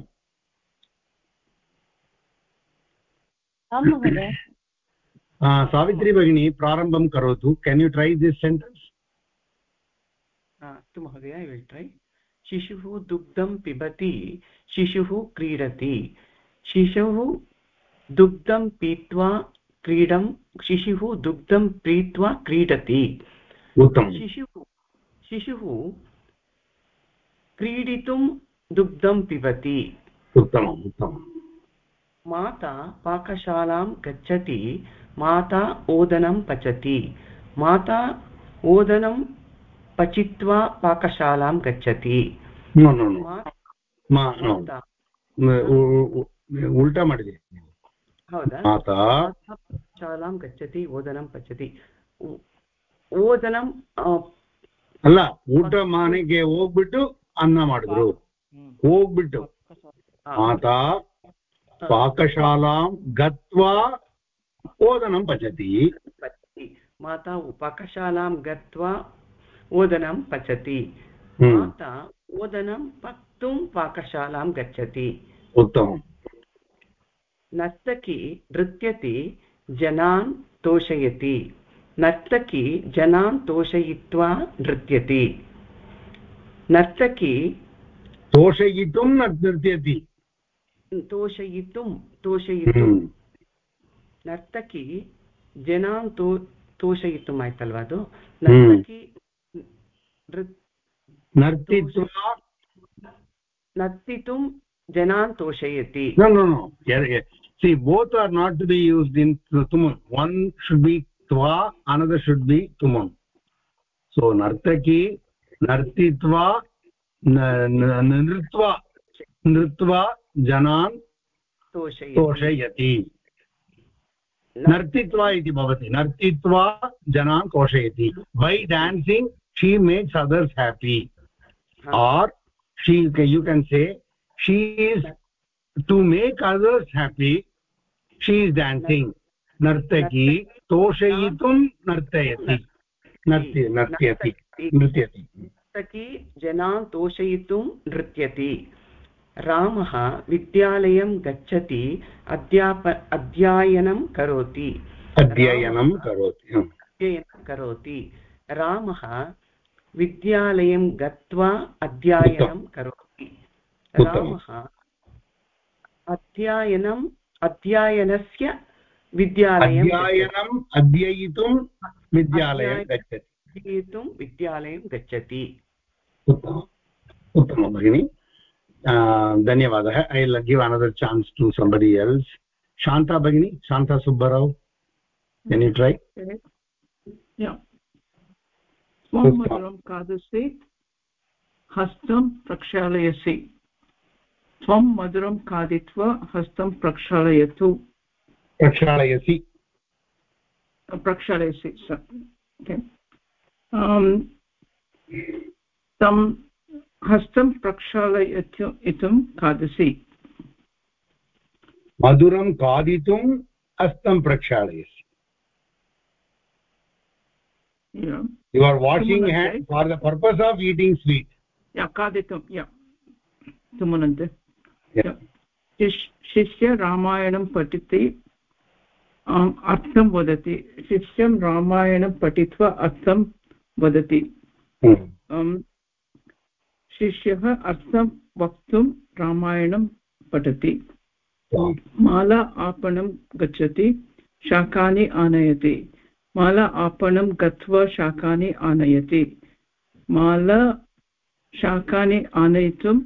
सावित्री भगिनी प्रारम्भं करोतु। Can you try this sentence अस्तु महोदय ऐ विल् ट्रै शिशुः दुग्धं पिबति शिशुः क्रीडति। शिशुः दुग्धं पीत्वा क्रीडं शिशुः दुग्धं पीत्वा क्रीडति उत्तमं शिशुः शिशुः क्रीडितुं दुग्धं पिबति उत्तमम् उत्तमम् माता पाकशालां गच्छति माता ओदनं पचति माता ओदनं पचित्वा पाकशालां गच्छति ಉಲ್ಟಾ ಮಾಡಿದೆ ಹೌದಾ ಮಾತಾ ಶಾಲಾಂ ಗಚ್ಚತಿ ಓದನಂ ಪಚತಿ ಓದನಂ ಅಲ್ಲ ಊಟ ಮನೆಗೆ ಹೋಗ್ಬಿಟ್ಟು ಅನ್ನ ಮಾಡಿದ್ರು ಹೋಗ್ಬಿಟ್ಟು ಮಾತಾ ಪಾಕಶಾಲಾಂ ಗತ್ವಾ ಓದನಂ ಪಚತಿ ಮಾತಾ ಪಾಕಶಾಲಾಂ ಗತ್ವಾ ಓದನಂ ಪಚತಿ ಮಾತಾ ಓದನಂ पक्तुं पाकशालां गच्छति उत्तमम् नर्तकी नृत्यति जनान् तोषयति। नर्तकी जनान् तोषयित्वा नृत्यति। नर्तकी तोषयितुं नृत्यति। तोषयितुं तोषयितुं। हम्म। नर्तकी जनान् तो तोषयितुम् आय्तल्वा तु हम्म। नर्तकी नर्तित्वा नर्तितुं जनान् तोषयति। See both are not to be used in tumun one should be tva another should be tumun so nartaki nartitva nritva nritva janan तोषयति नर्तित्वा इति भवति नर्तित्वा जनान् तोषयति by dancing she makes others happy or she you can say she is to make others happy she is dancing nartaki toshayitum nartayati nartya nartyati nृत्यति नर्तकी जनान् तोषयितुं नृत्यति। रामः विद्यालयं गच्छति अध्याप अध्ययनं करोति। अध्ययनं करोति। अध्ययनं करोति। रामः विद्यालयं गत्वा अध्ययनं करोति। रामः अध्ययनम् अध्ययनस्य विद्यालयम् अध्ययनम् अध्ययितुं विद्यालयं गच्छति। अध्ययितुं विद्यालयं गच्छति। उत्तमम्। उत्तमं भगिनि। धन्यवादः। I give another chance to somebody else Shanta भगिनी? शान्ता सुब्बराव् केन् यु ट्रै त्वं खादसि हस्तं प्रक्षालयसि त्वं मधुरं खादित्वा हस्तं प्रक्षालयतु। प्रक्षालयसि। प्रक्षालयसि तं हस्तं प्रक्षालयितुं खादसि। मधुरं खादितुं हस्तं प्रक्षालयसि। Yeah. You are washing Tumunante. hands for the purpose of eating sweet. या खादितुं या yeah. शिष्य रामायणं पठति आम्, अर्थं वदति। शिष्यं रामायणं पठित्वा अर्थं वदति। Hmm. अम्, शिष्यः अर्थं वक्तुं रामायणं पठति. माला आपणं गच्छति शाकानि आनयति। माला आपणं गत्वा शाकानि आनयति। माला शाकानि आनयितुम्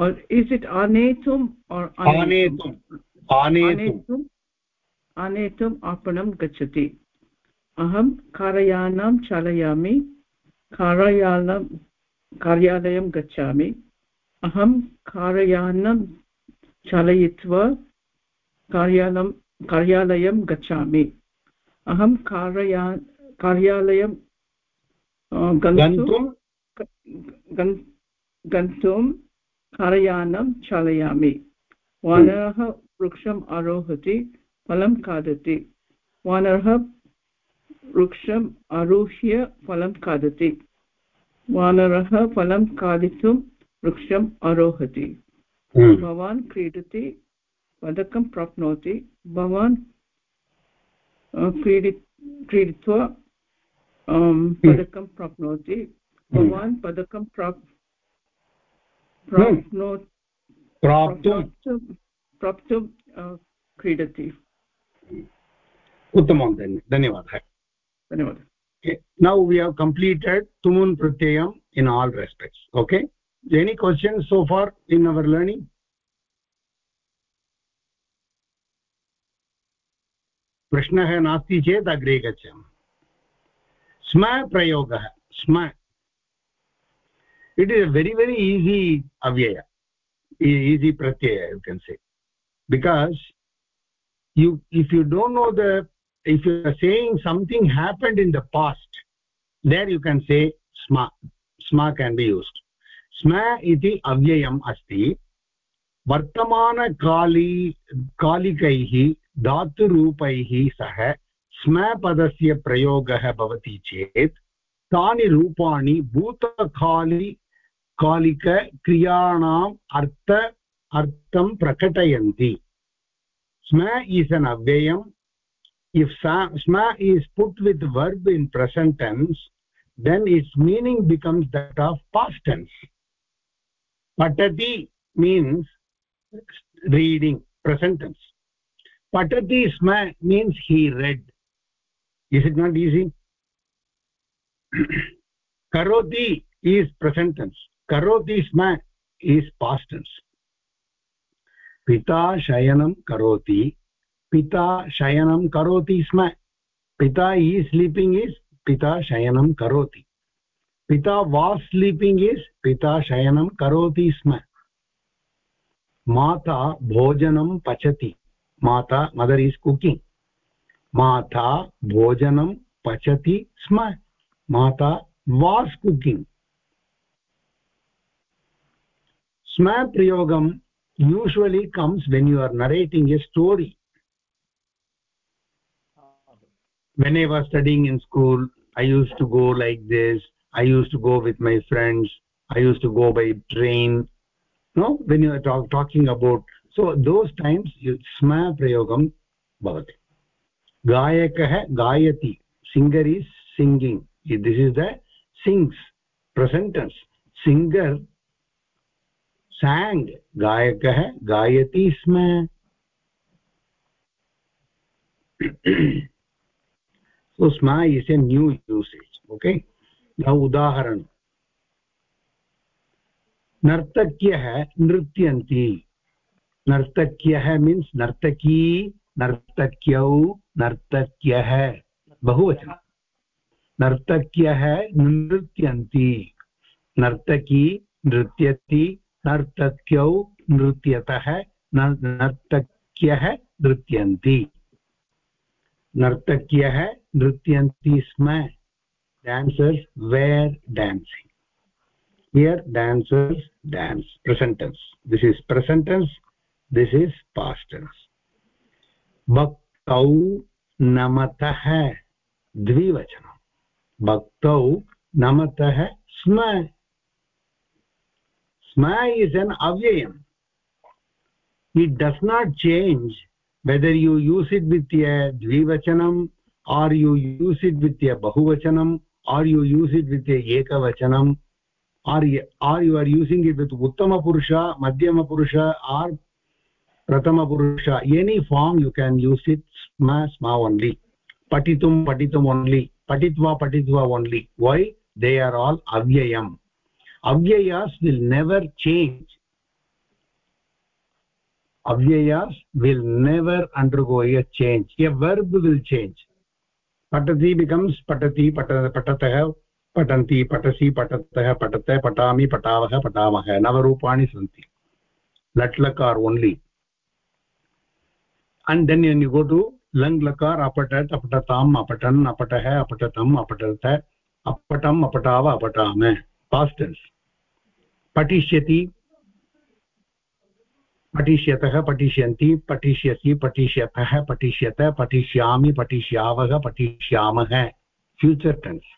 or is it anetum or आनेतुम्। आनेतुम्। आनेतुम् आपणं गच्छति। अहं कारयानं चालयामि कारयानं कार्यालयं गच्छामि। अहं कारयानं चालयित्वा कार्यालयं कार्यालयं गच्छामि। अहं कारया कार्यालयं गन्तुं गन्तुं कारयानं चालयामि। वानरः वृक्षम् आरोहति फलं खादति। वानरः वृक्षम् आरुह्य फलं खादति। वानरः फलं खादितुं वृक्षम् आरोहति। Hmm. भवान् क्रीडति पदकं प्राप्नोति। भवान् क्रीडि क्रीडित्वा अं, पदकं प्राप्नोति। भवान् पदकं प्राप् Hmm. प्राप्नोत् क्रीडति। उत्तमं धन्य धन्यवादः। धन्यवादः। नौ वि हव् कम्प्लीटेड् तुमुन् प्रत्ययम् in all respects okay any question so far in our learning प्रश्नः नास्ति चेत् अग्रे गच्छामः। स्म प्रयोगः स्म। It is a very very easy avyaya E- easy pratyaya you can say because you if you don't know the if you are saying something happened in the past there you can say sma sma can be used sma iti avyayam asti वर्तमानकाली कालिकैः धातुरूपैः सह स्म पदस्य प्रयोगः भवति चेत् तानि रूपाणि भूतकाली कालिक कालिकक्रियाणाम् अर्थ, अर्थं प्रकटयन्ति। स्म इस् एन् अव्ययम्। इफ् स्म is put with verb in present tense then its meaning becomes that of past tense पठति मीन्स् रीडिङ्ग् प्रसेण्टेन्स् पठति स्म means he read is it not easy करोति is present tense sma is past tense पिता शयनं करोति, पिता शयनं करोति स्म पिता is sleeping is, पिता शयनं करोति। पिता was sleeping is, पिता शयनं करोति स्म माता भोजनं पचति, माता मदर is cooking माता भोजनं पचति स्म माता was cooking sma prayogam usually comes when you are narrating a story. When i was studying in school i used to go like this. I used to go with my friends. I used to go by train. No when you are talk, talking about so those times you sma prayogam bhavati. Gayakah gayati. Singer is singing. This is the sings present tense singer sang गायकः गायति स्म so sma is a new usage, okay? Now udaharanam नर्तक्यः नृत्यन्ति नर्तक्यः means नर्तकी नर्तक्यौ नर्तक्यः बहुवचनं नर्तक्यः नृत्यन्ति नर्तकी नृत्यति नर्तक्यौ नृत्यतः नर्तक्यः नृत्यन्ति नर्तक्यः नृत्यन्ति स्म dancers were dancing here dancers dance present tense this is present tense this is past tense bhaktau namatah dvivachanam bhaktau namatah sma sma is an avyayam it does not change whether you use it with a dvivachanam or you use it with a bahuvachanam or you use it with a ekavachanam or or you are using it with uttama purusha madhyama purusha or prathama purusha any form you can use it sma sma only patitum patitum only patitva patitva only why they are all avyayam avyayas will never change avyayas will never undergo a change a verb will change patati becomes patati patatah patanti patasi patatah patate patami patavah patavah navarupani santi lat lakar only and then when you go to lang lakar apatat apatatam apatan apatah apatatam apatatah apatam apatava apatame past tense पठिष्यति। पठिष्यतः पठिष्यन्ति, पठिष्यसि, पठिष्यतः पठिष्यत, पठिष्यामि, पठिष्यावः, पठिष्यामः। Future tense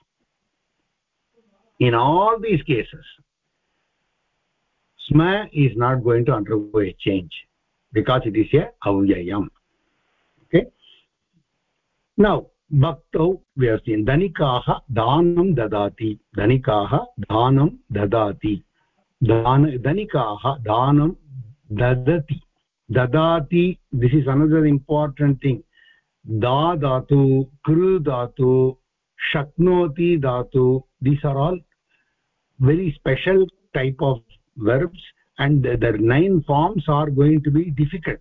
in all these cases स्म is not going to undergo a change because it is a अव्ययम् ओके नौ भक्तौ व्यवस्थि धनिकाः दानं ददाति धनिकाः दानं ददाति dan dhanikaah danam dadati dadati this is another important thing. da dhatu kru dhatu shaknoti dhatu these are all very special type of verbs and their nine forms are going to be difficult.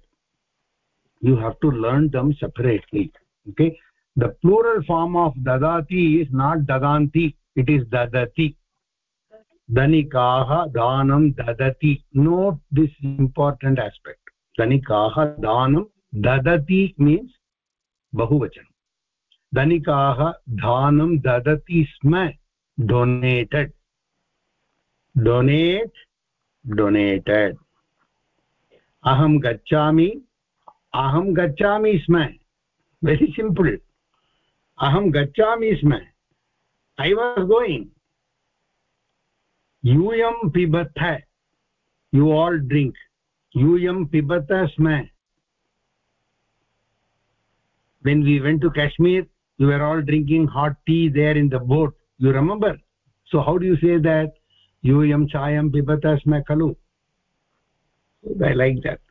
You have to learn them separately okay? The plural form of dadati is not dadanti it is dadati धनिकाः दानं ददति। Note this important aspect धनिकाः दानं ददति means बहुवचनं। धनिकाः दानं ददति स्म डोनेटेड् डोनेट् डोनेटेड् अहं गच्छामि अहं गच्छामि स्म। वेरि सिम्पल् अहं गच्छामि स्म। ऐ वास् गोयिङ्ग् यूयं पिबत् यू आल् ड्रिङ्क् यूयं पिबत स्म। When we went to Kashmir you are all drinking hot tea there in the boat you remember so how do you say you यूयं चायं पिबत स्म खलु? ऐ लैक् देट्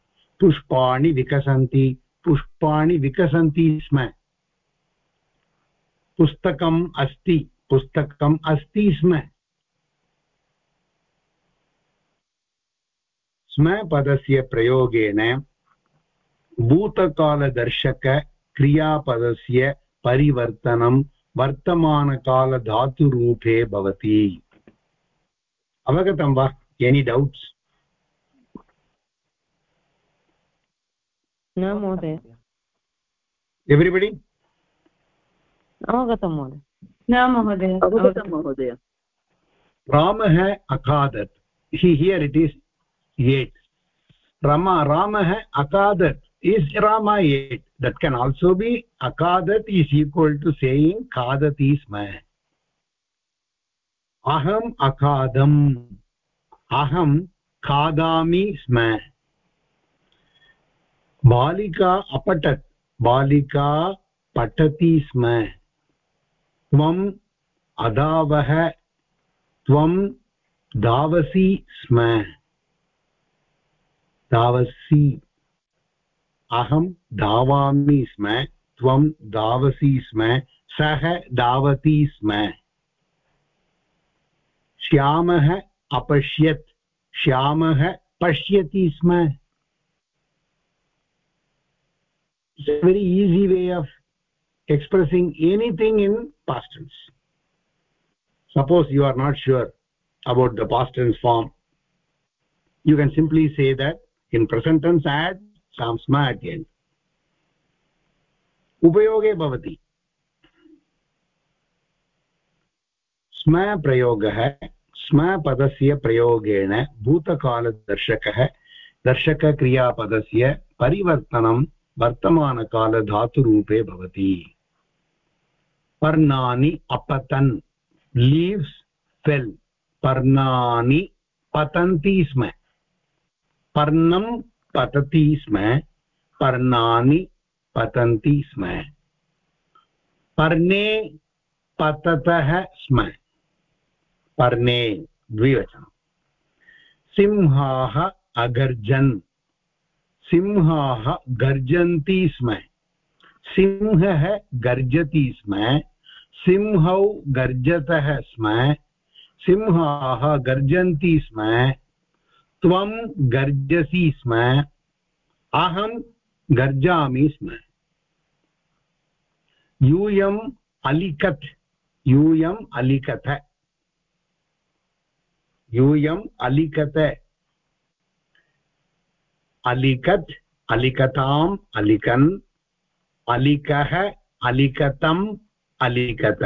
पुष्पाणि विकसन्ति पुष्पाणि विकसन्ति स्म। पुस्तकम् अस्ति पुस्तकम् अस्ति स्म। पदस्य प्रयोगेन भूतकालदर्शकक्रियापदस्य परिवर्तनं वर्तमानकालधातुरूपे भवति। अवगतं वा? एनी डौट्स् न महोदय। एव्रिबडि अवगतं महोदय। न महोदय। अवगतं महोदय। रामः अखादत्। He here it is ate rama ramah akadat is rama ate that can also be akadat is equal to saying khadati sma aham akadam aham khadami sma बालिका अपठत् बालिका पठति स्म त्वम् अधावः त्वं धावसि स्म धावसि अहं धावामि स्म, त्वं धावसि स्म सः धावति स्म। श्यामः अपश्यत्, श्यामः पश्यति स्म। It's a very easy way of expressing anything in past tense suppose you are not sure about the past tense form you can simply say that in present tense add some sma at the end उपयोगे भवति स्म प्रयोगः स्म पदस्य प्रयोगेण भूतकालदर्शकः दर्शकक्रियापदस्य परिवर्तनं वर्तमानकालधातुरूपे भवति पर्णानि अपतन् leaves fell पर्णानि पतन्ति स्म पर्णं पतति स्म, पर्णानि पतन्ति स्म। पर्णे पततः स्म। पर्णे, द्विवचनं। सिंहाः अगर्जन्। सिंहाः गर्जन्ति स्म। सिंहः गर्जति स्म। सिंहौ गर्जतः स्म। सिंहाः गर्जन्ति स्म। त्वं गर्जसि स्म, अहं गर्जामि स्म। यूयम् अलिखत् यूयम् अलिखत यूयम् अलिखत अलिखत् अलिखताम् अलिखन् अलिकः अलिखतम् अलिखत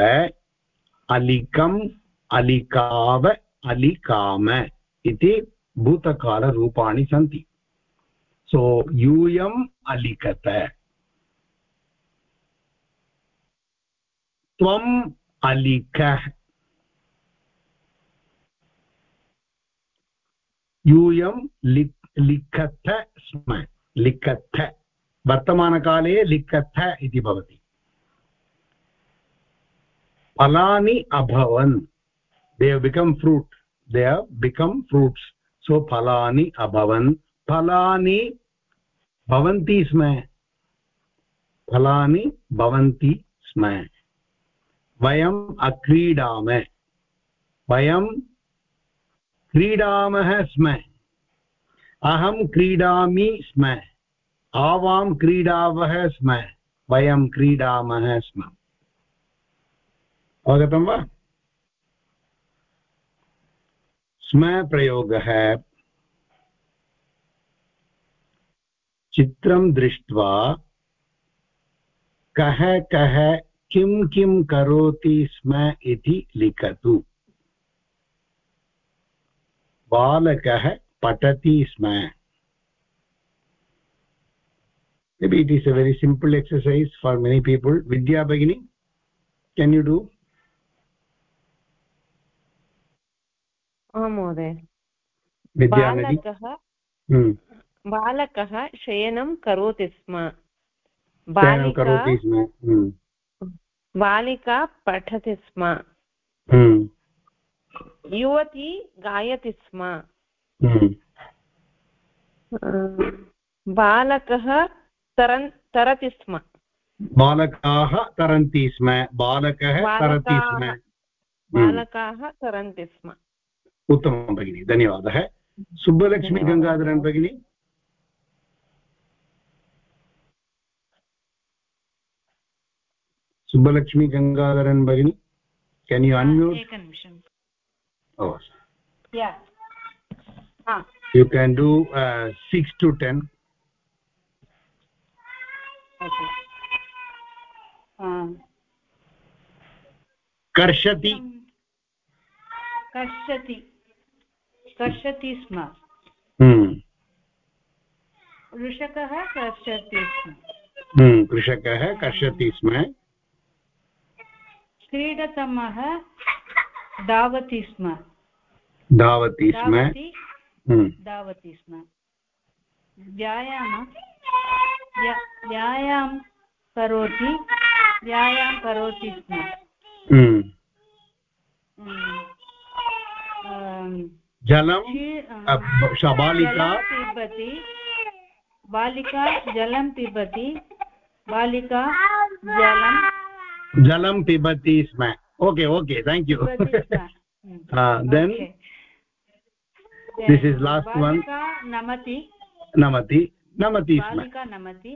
अलिकम् अलिकाव अलिकाम इति भूतकालरूपाणि सन्ति। सो यूयम् अलिखत। त्वम् अलिकः यूयं लिखथ स्म। लिखथ वर्तमानकाले लिखथ इति भवति। फलानि अभवन्। They have become fruit. They have सो फलानि अभवन्। फलानि भवन्ति स्म। फलानि भवन्ति स्म। वयम् अक्रीडाम। वयं क्रीडामः स्म। अहं क्रीडामि स्म। आवां क्रीडावः स्म। वयं क्रीडामः स्म। अवगतं वा? स्म प्रयोगः चित्रं दृष्ट्वा कः कः किं किं करोति स्म इति लिखतु बालकः पठति स्म maybe it is a very simple exercise for many people vidya bagini can you do आं महोदय बालकः हम्म। बालकः शयनं करोति स्म। बालिका हम्म। बालिका पठति स्म। हम्म। युवती गायति स्म। बालकः तरन् तरति स्म। बालकाः तरन्ति स्म। बालकः तरति स्म। बालकाः तरन्ति स्म। उत्तमं भगिनि धन्यवादः। सुब्बलक्ष्मी। गङ्गाधरन् भगिनि। सुब्बलक्ष्मी गङ्गाधरन् भगिनि केन् यु अन्म्यूट् एकनिमिषम् oh या हा। Uh, 6 to 10 ओके कर्षति। कर्षति। कर्षति स्म। हम्म। वृषकः कर्षति स्म। हम्म कृषकः कर्षति स्म। क्रीडतमः धावति स्म। धावति स्म। धावति हम्म। स्म। व्यायाम व्या- व्यायाम करोति व्यायाम करोति स्म। जलं बालिका। पिबति बालिका जलं पिबति बालिका जलं जलं पिबति स्म। Okay okay thank you then is last one. बालिका नमति। नमति नमति स्म। बालिका नमति।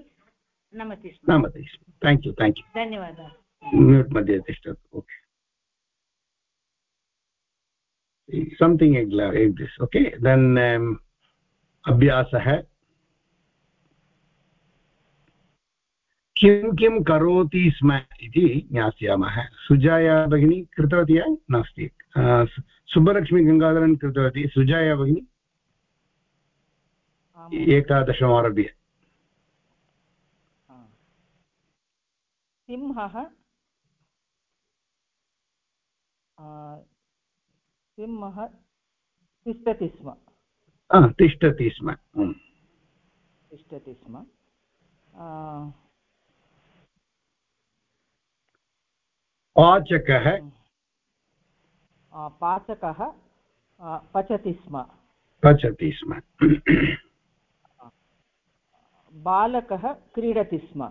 नमति स्म। नमति स्म। थेङ्क् यू धन्यवादः। यू म्यूट् मध्ये तिष्ठतु okay something like this okay? Then um, अभ्यासः किं किं करोति स्म इति ज्ञास्यामः सुजाया भगिनी कृतवती वा नास्ति अ, सु- सुब्बलक्ष्मी गङ्गाधरन् कृतवती सुजाया भगिनी एकादशमारभ्य सिंहः सिंहः तिष्ठति स्म। तिष्ठति स्म। तिष्ठति स्म। पाचकः। पाचकः पचति स्म। पचति स्म। बालकः क्रीडति स्म।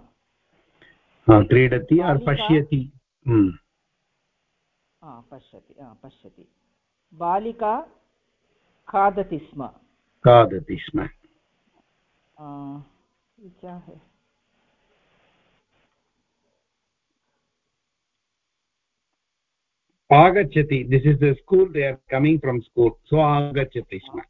क्रीडति पश्यति। पश्यति पश्यति। बालिका खादति स्म। खादति स्म। आगच्छति this is the school they are coming from school so आगच्छति स्म।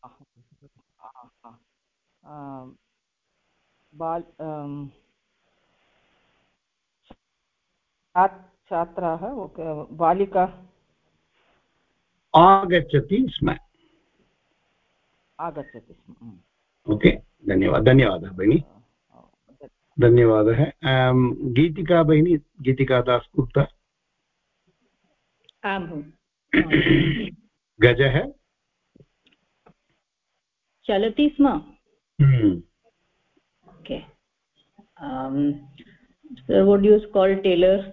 छात्राः बालिका आगच्छति स्म। आगच्छति स्म ओके धन्यवादः धन्यवादः भगिनि। धन्यवादः। गीतिका भगिनी गीतिका दास् गुप्ता। गजः। चलति स्म। Okay. What do you call tailor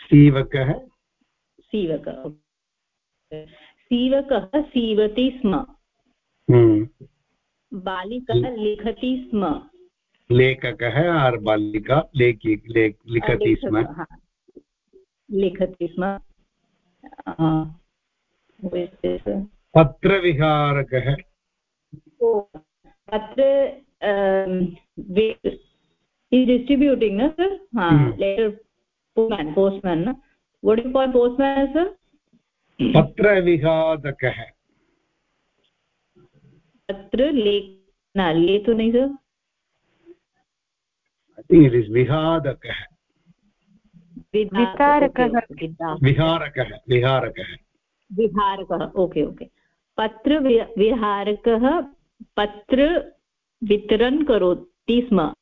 सीवकः। सीवकः सीवकः सीवति स्म। हम्म। बालिका लिखति स्म। लेखकः आर् बालिका लेखि लिखति स्म। लिखति स्म। पत्रविहारकः। पत्र डिस्ट्रिब्यूटिङ्ग् न sir letter postman no? what do you call sir पत्र लेख ले तो नहीं सर I think विहादकः विहारकः विहारकः विहारकः। विहारकः ओके ओके। पत्र विहारकः पत्र वितरण करोति स्म।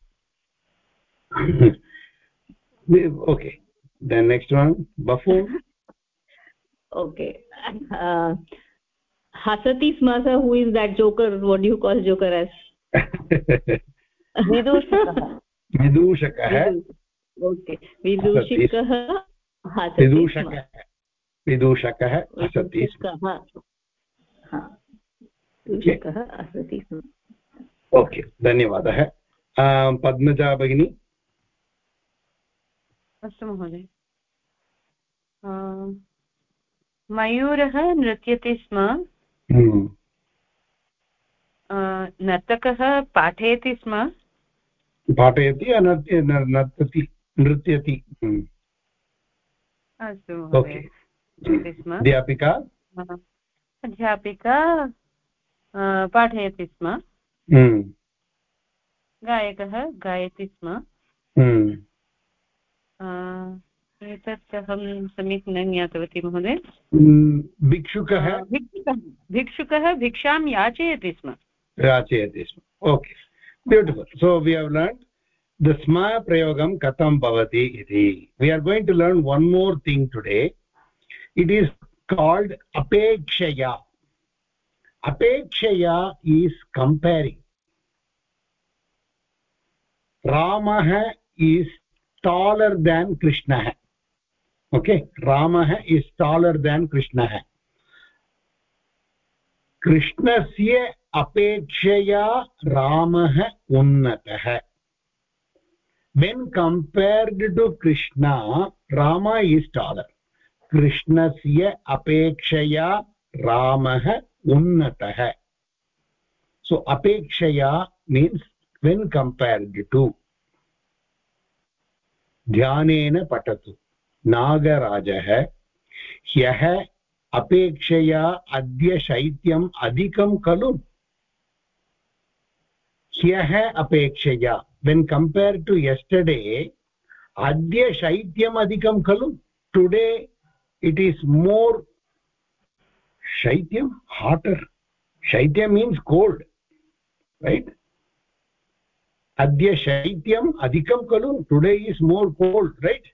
Okay then next one buffoon okay. Uh, hasati sma sir who is that joker? What do you call joker as? विदूषकः विदूषकः ओके विदूषकः विदूषकः विदूषकः हसति विदूषकः स्म ओके धन्यवादः पद्मजा भगिनी अस्तु महोदय मयूरः नृत्यति स्म। हम्म। नर्तकः पाठयति स्म। पाठयति नर्तति? नृत्यति। हम्म। अस्तु अध्यापिका? अध्यापिका पाठयति स्म। हम्म। गायकः गायति स्म। एतत् अहं सम्यक् न ज्ञातवती महोदय। भिक्षुकः? भिक्षुकः भिक्षां याचयति स्म। याचयति स्म। Okay. Beautiful so we have learn the स्म प्रयोगं कथं भवति इति we are going to learn one more thing today it is called अपेक्षया अपेक्षया इस् कम्पेरिङ्ग् रामः is taller than krishna okay रामः इस् टालर् देन् कृष्णः कृष्णस्य अपेक्षया रामः उन्नतः when compared to Krishna Ram is taller कृष्णस्य अपेक्षया रामः उन्नतः सो अपेक्षया मीन्स् वेन् कम्पेर्ड् टु ध्यानेन पठतु। नागराजः, ह्यः अपेक्षया अद्य शैत्यम् अधिकं खलु। ह्यः अपेक्षया वेन् कम्पेर् टु यस्टर्डे अद्य शैत्यम् अधिकं खलु। टुडे इट् इस् मोर् शैत्यं हाटर् शैत्यं मीन्स् कोल्ड् रैट् अद्य शैत्यम् अधिकं खलु। Today is more cold right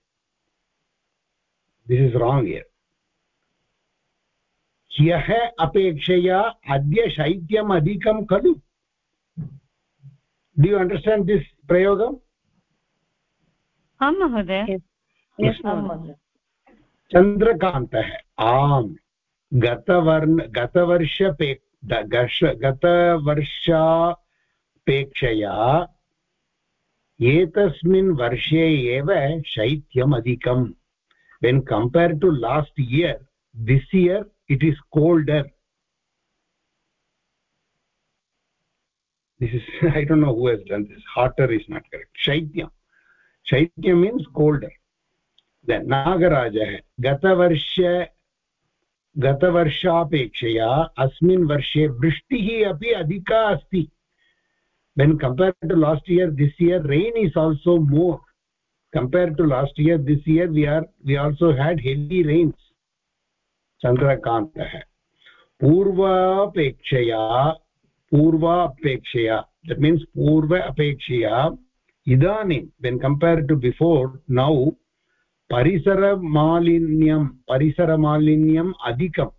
this is wrong here ह्यः अपेक्षया अद्य शैत्यम् अधिकं खलु डु यु अण्डर्स्टाण्ड् दिस् प्रयोगम् आं महोदय चन्द्रकान्तः आम् गतवर्ण गतवर्षपे गतवर्षापेक्षया एतस्मिन् वर्षे एव शैत्यम् अधिकम् when compare to last year this year it is colder this is i don't know who has done this hotter is not correct shaityam shaityam means colder then nagarajah gatavarsh गतवर्षापेक्षया अस्मिन् वर्षे वृष्टिः अपि अधिका अस्ति when compared to last year this year rain is also more compared to last year this year we are we also had heavy rains chandrakantah पूर्वापेक्षया पूर्वापेक्षया that means पूर्व अपेक्षया इदानीं when compared to before now परिसरमालिन्यं परिसरमालिन्यम् अधिकम्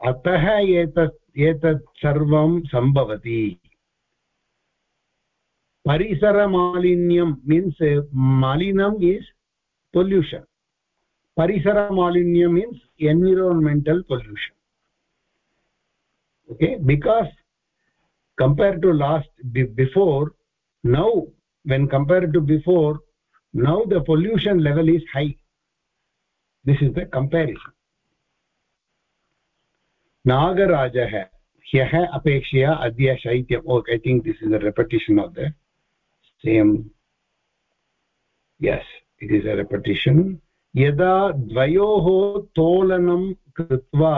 अतः एतत् एतत् सर्वं सम्भवति परिसरमालिन्यं मीन्स् मालिनम् is pollution परिसरमालिन्यं means environmental pollution okay because compared to last before now when compared to before now the pollution level is high this is the comparison nagarajah ह्यः अपेक्षया अद्य शैत्यम् okay I think this is a repetition of the same yes it is a repetition यदा द्वयोः तोलनं कृत्वा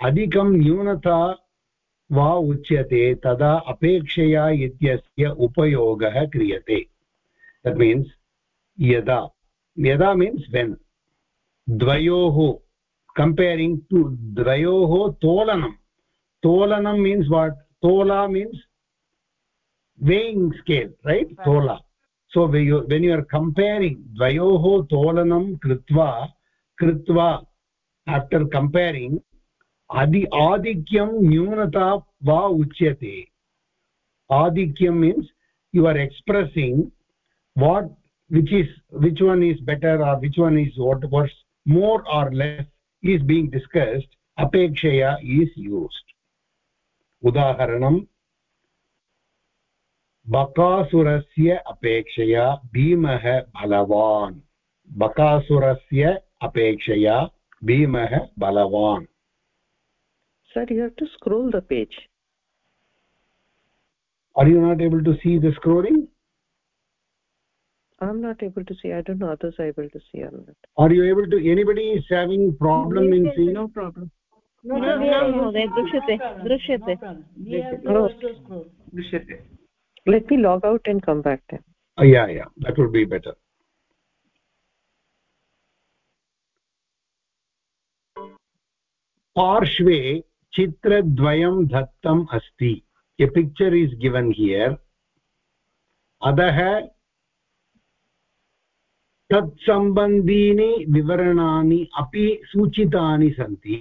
अधिकं न्यूनता वा उच्यते तदा अपेक्षया इत्यस्य उपयोगः क्रियते दट् मीन्स् यदा यदा मीन्स् वेन् द्वयोः कम्पेरिङ्ग् टु द्वयोः तोलनं tolanam means what? Tola means weighing scale right, tola so when you, when you are comparing dvayoho tolanam kritva kritva after comparing adi adikyam nyunata va uchyate adikyam means you are expressing what which is which one is better or which one is what worse more or less is being discussed apekshaya is used उदाहरणं बकासुरस्य अपेक्षया भीमः बलवान् बकासुरस्य अपेक्षया भीमः बलवान् sir you have to scroll the page are you not able to see the scrolling i'm not able to see i don't know others are able to see or not are you able to anybody is having problem in seeing no problem महोदय दृश्यते दृश्यते दृश्यते let me log out and come back then. Uh, yeah yeah. That would be better. पार्श्वे चित्रद्वयं दत्तम् अस्ति a picture is given here अधः तत्सम्बन्धीनि विवरणानि अपि सूचितानि सन्ति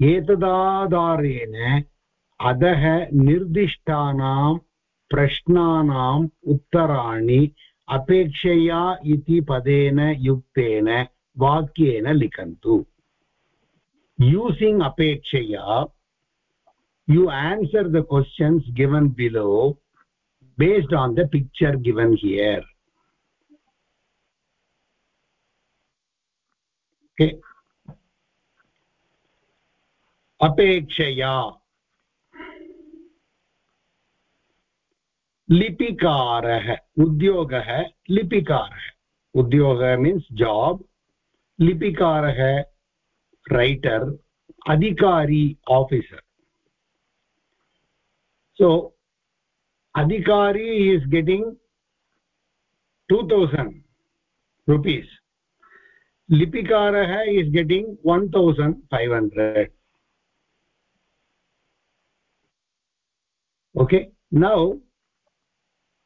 एतदाधारेण अधः निर्दिष्टानां प्रश्नानाम् उत्तराणि अपेक्षया इति पदेन युक्तेन वाक्येन लिखन्तु यूसिङ्ग् अपेक्षया answer the questions given below based on the picture given here okay अपेक्षया लिपिकारः उद्योगः लिपिकारः। उद्योगः मीन्स् जाब् लिपिकारः रैटर् अधिकारी आफीसर् सो so, अधिकारी is getting two thousand rupees लिपिकारः is getting one thousand five hundred okay now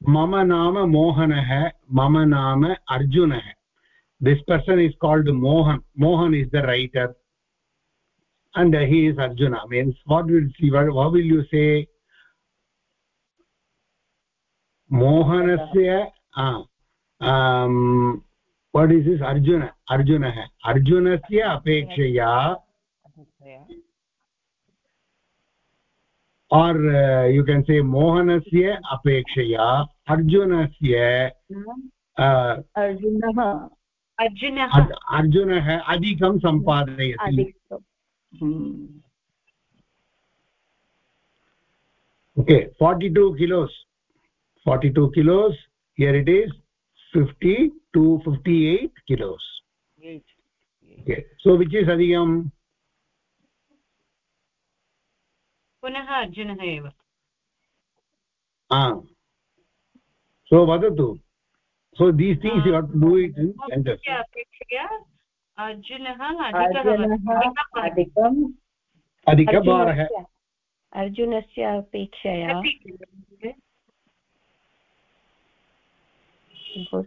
मम नाम मोहनः मम नाम अर्जुनः this person is called mohan mohan is the writer and uh, he is arjuna means what will see what, what will you say mohanasya ah um what is this arjuna arjunah arjunasya apekshaya or uh, you can say mohanasya apekshaya अर्जुनस्य अर्जुनः अर्जुनः। अर्जुनः अधिकं सम्पादयति। हम्म। Okay forty two kilos forty two kilos here it is fifty two fifty eight kilos okay so which is अधिकम् पुनः अर्जुनः एव। So vadatu so these things you have to do it in sentences तस्य अपेक्षया अर्जुनः अधिकः अर्जुनः अधिकं अधिकभारः अर्जुनस्य अपेक्षया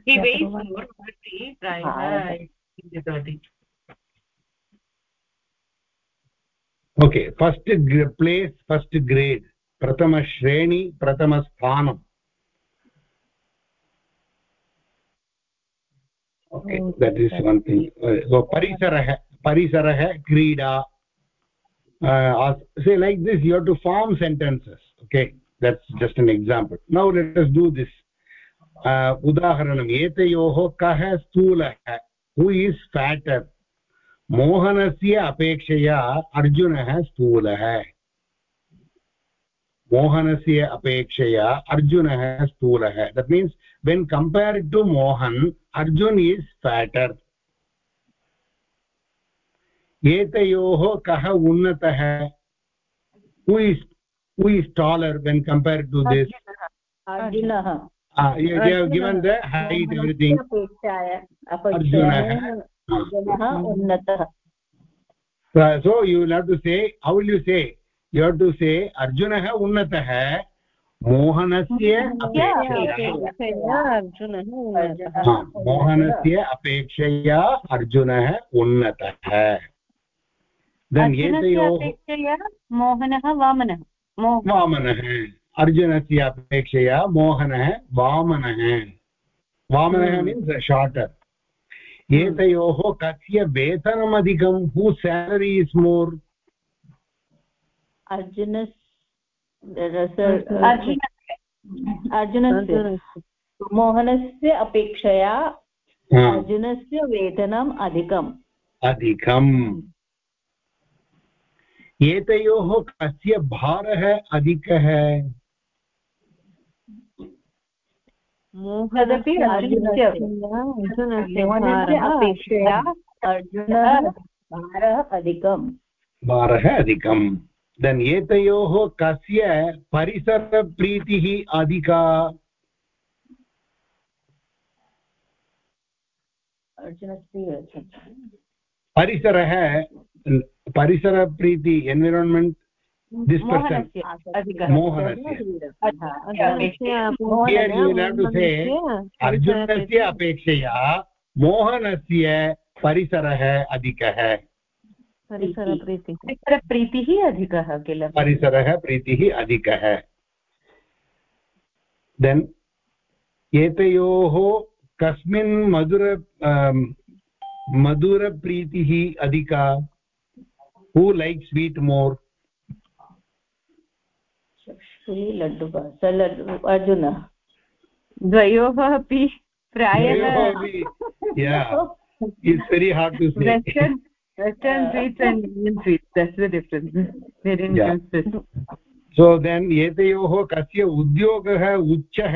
He weighs more, but he प्रायः ददाति okay first gr- place first grade prathama shreni prathama sthanam okay that is one परिसरः क्रीडा say like this you to form sentences okay that's just an example now let us do this उदाहरणम् एतयोः कः स्थूलः who is फेटर् मोहनस्य अपेक्षया अर्जुनः स्थूलः मोहन से अपेक्षा अर्जुन स्थूल. Means when compared to Mohan Arjun is fatter एतयोः कः उन्नतः? Who is taller when compared to so you love to say how will यु से you have to say arjunah unnatah mohanasya apekshaya अर्जुनः हा, मोहनस्य अपेक्षया अर्जुनः उन्नतः। मोहनः वामनः। वामनः। अर्जुनस्य अपेक्षया मोहनः वामनः। वामनः मीन्स् शार्टर् एतयोः कस्य वेतनम् अधिकं who salary is more Arjun's अर्जुनस्य अर्जुनस्य मोहनस्य अपेक्षया अर्जुनस्य वेतनम् अधिकम्। अधिकम्। एतयोः कस्य भारः अधिकः? तदपि अर्जुनस्य। अपेक्षया अर्जुनः भारः अधिकम्। भारः अधिकम्। देन् एतयोः कस्य परिसरप्रीतिः अधिका? परिसरः परिसरप्रीति एन्विरान्मेण्ट् दिस् पर्सन् मोहनस्य Here you will have to say अर्जुनस्य अपेक्षया मोहनस्य परिसरः अधिकः। परिसरप्रीतिः प्रीतिः। अधिकः किल? परिसरः प्रीतिः अधिकः। देन् एतयोः कस्मिन् मधुर अम्, मधुरप्रीतिः अधिका। हू लैक् स्वीट् मोर् स लड्डु अर्जुनः। द्वयोः अपि प्रायः it's very hard to say western sweets and indian sweets that's the difference very Yeah. difference so then एतयोः कस्य उद्योगः उच्चः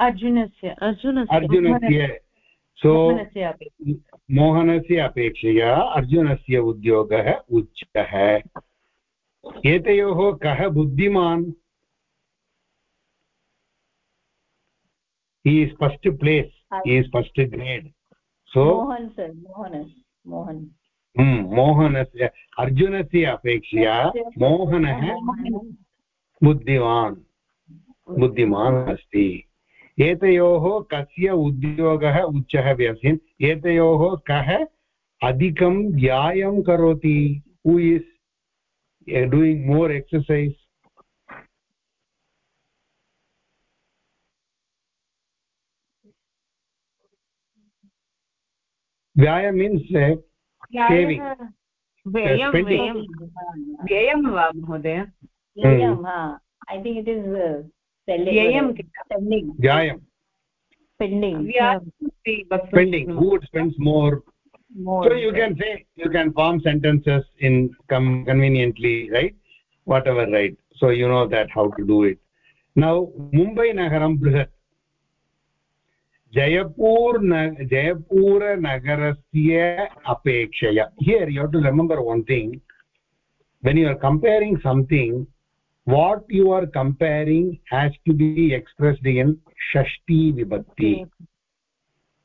अर्जुनस्य अर्जुनस्य अर्जुनस्य सो मोहनस्य अपि मोहनस्य अपेक्षया अर्जुनस्य उद्योगः उच्चः एतयोः कः बुद्धिमान् he is first place he is first grade so Mohan sir Mohan Mohan. hmm, मोहनस्य अर्जुनस्य अपेक्षया मोहनः बुद्धिमान् बुद्धिमान् अस्ति। एतयोः कस्य उद्योगः उच्चः व्यसिन्? एतयोः कः अधिकं व्यायामं करोति? Who is doing more exercise vyaya means uh, saving vyayam va mahodaya ha i think it is uh, vyayam spending. vyayam spending spending who would spends more. More. So you can say you can form sentences in conveniently right? Whatever right? So you know that how to do it. Now mumbai nagaram brihat Jaipur न जयपूरनगरस्य अपेक्षया here you have to remember one thing when you are comparing something what you are comparing has to be expressed in Shashti विभक्ति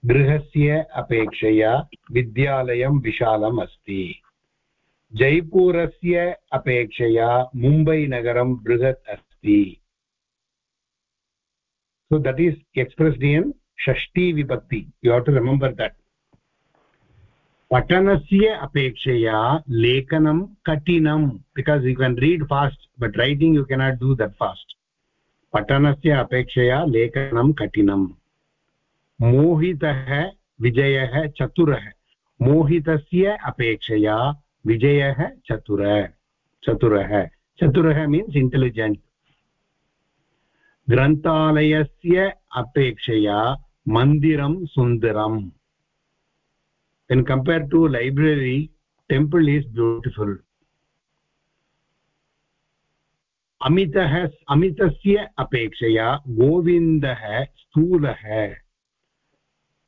गृहस्य अपेक्षया विद्यालयं विशालम् अस्ति जयपूरस्य अपेक्षया मुम्बैनगरं बृहत् अस्ति so that is expressed in षष्ठी विभक्ति, you have to remember that. पठनस्य अपेक्षया लेखनं कठिनं because you can read fast, but writing you cannot do that fast. पठनस्य अपेक्षया लेखनं कठिनं मोहितः विजयः चतुरः. मोहितस्य अपेक्षया विजयः चतुरः चतुरः. चतुरः मीन्स् इण्टेलिजेण्ट् ग्रन्थालयस्य अपेक्षया मन्दिरं सुन्दरम् when compared to library, temple is beautiful. अमितः अमितस्य अपेक्षया गोविन्दः स्थूलः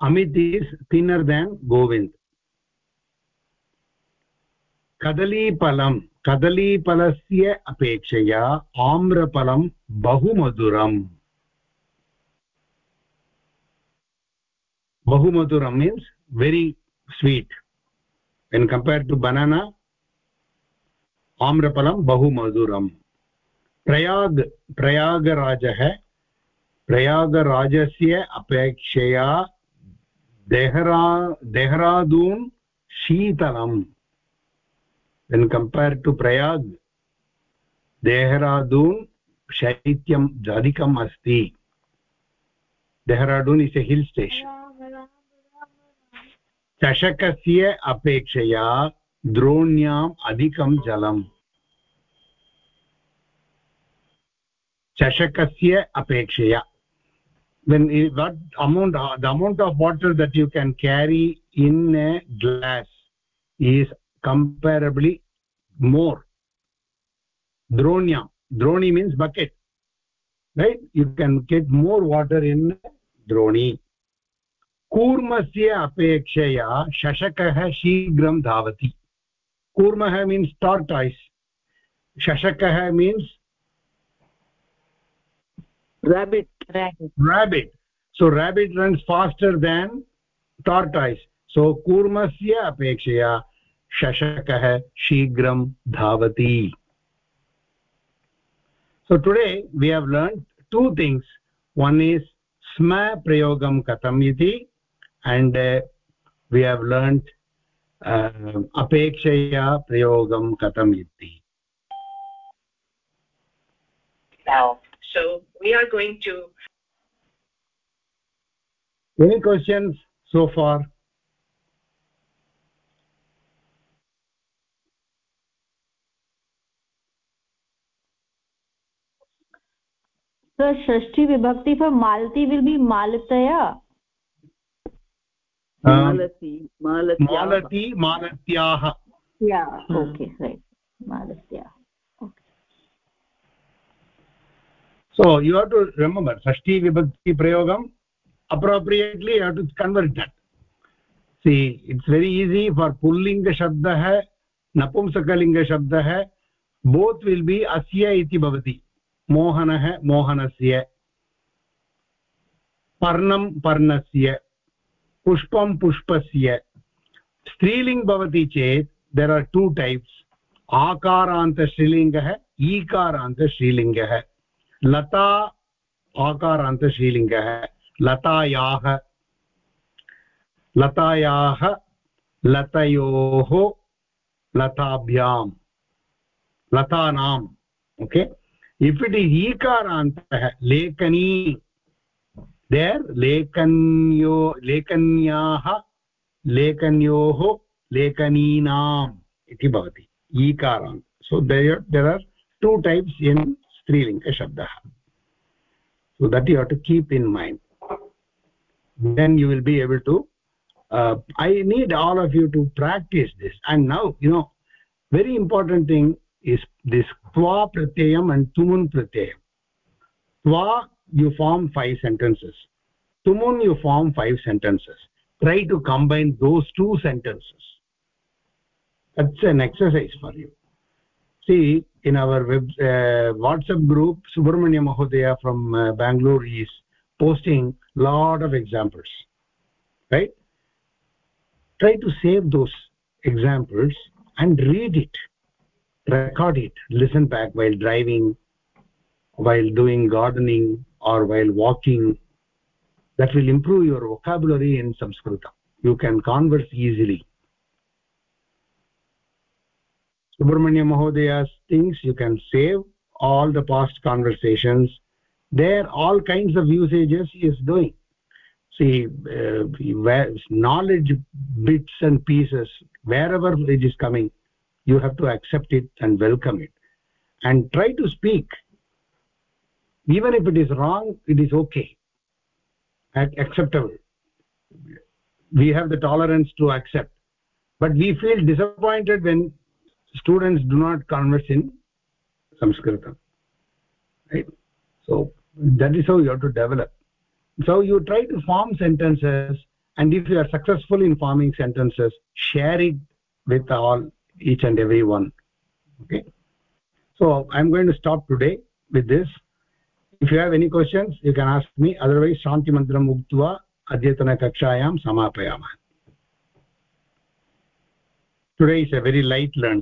Amit is thinner than govind. कदलीफलं कदलीफलस्य अपेक्षया आम्रफलं बहु मधुरं means very sweet when compared to banana आम्रफलं बहु मधुरम् प्रयाग् प्रयागराजः प्रयागराजस्य अपेक्षया देहरा Dehradun शीतलम् when compared to prayag Dehradun शैत्यम् अधिकम् अस्ति Dehradun is a hill station चषकस्य अपेक्षया द्रोण्याम् अधिकं जलम् चषकस्य अपेक्षया when what amount the amount of water that you can carry in a glass is comparably more dronya droni means bucket right you can get more water in droni कूर्मस्य अपेक्षया शशकः शीघ्रं धावति। कूर्मः means tortoise शशकः means rabbit rabbit so rabbit runs faster than tortoise so कूर्मस्य अपेक्षया शशकः शीघ्रं धावति। So today we have learn two things one is स्म प्रयोगं कथम् इति। And uh, we have learned uh, apekshaya prayogam katam iti now so we are going to any questions so far? So shashti vibhakti for malti will be maltaya Malti मालत्याः। So you have to remember Shashthi विभक्तिप्रयोगम् appropriately you have to convert that see it's very easy for पुल्लिङ्गशब्दः नपुंसकलिङ्गशब्दः both will be अस्य इति भवति मोहनः मोहनस्य पर्णं पर्णस्य पुष्पं पुष्पस्य। स्त्रीलिङ्ग् भवति चेत् there are two types आकारान्तश्रीलिङ्गः ईकारान्तश्रीलिङ्गः लता आकारान्तश्रीलिङ्गः लतायाः लतायाः, लतयोः लताभ्यां लतानाम् okay if it is ikarantah lekani there lekanyo lekanyah lekanyoh lekaninam iti bhavati ikarant so there there are two types in strilinga shabdah so that you have to keep in mind then you will be able to uh, i need all of you to practice this and now you know very important thing is this twa pratyayam and tumun pratyayam twa you form five sentences. Tumun you form five sentences. Try to combine those two sentences. That's an exercise for you. See in our web uh, whatsapp group subramanya mahodaya from uh, bangalore is posting a lot of examples right? Try to save those examples and read it. Record it. Listen back while driving while doing gardening or while walking that will improve your vocabulary in sanskrit you can converse easily. Subramanya mahodaya's things you can save all the past conversations. There all kinds of usages he is doing. See uh, knowledge bits and pieces wherever it is coming you have to accept it and welcome it. And try to speak even if it is wrong it is okay. And acceptable. We have the tolerance to accept. But we feel disappointed when students do not converse in sanskrit right? So that is how you have to develop. So you try to form sentences and if you are successful in forming sentences share it with all each and every one. Okay? So i'm going to stop today with this if you have any questions you can ask me otherwise shanti mantram uktva adyatana kakshayam samapayama today is a very light learn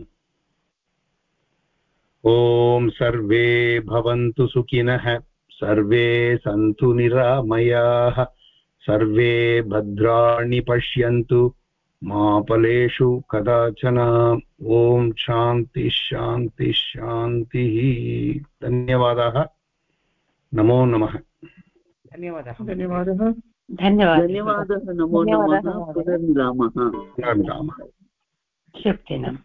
ॐ सर्वे भवन्तु सुखिनः सर्वे सन्तु निरामयाः सर्वे भद्राणि पश्यन्तु मा फलेषु कदाचन ॐ शान्ति शान्ति धन्यवादाः नमो नमः। धन्यवादः। धन्यवादः। धन्यवादः। धन्यवादः। नमो नमः। पुनर्मिलामः। पुनर्मिलामः। शुभदिनम्।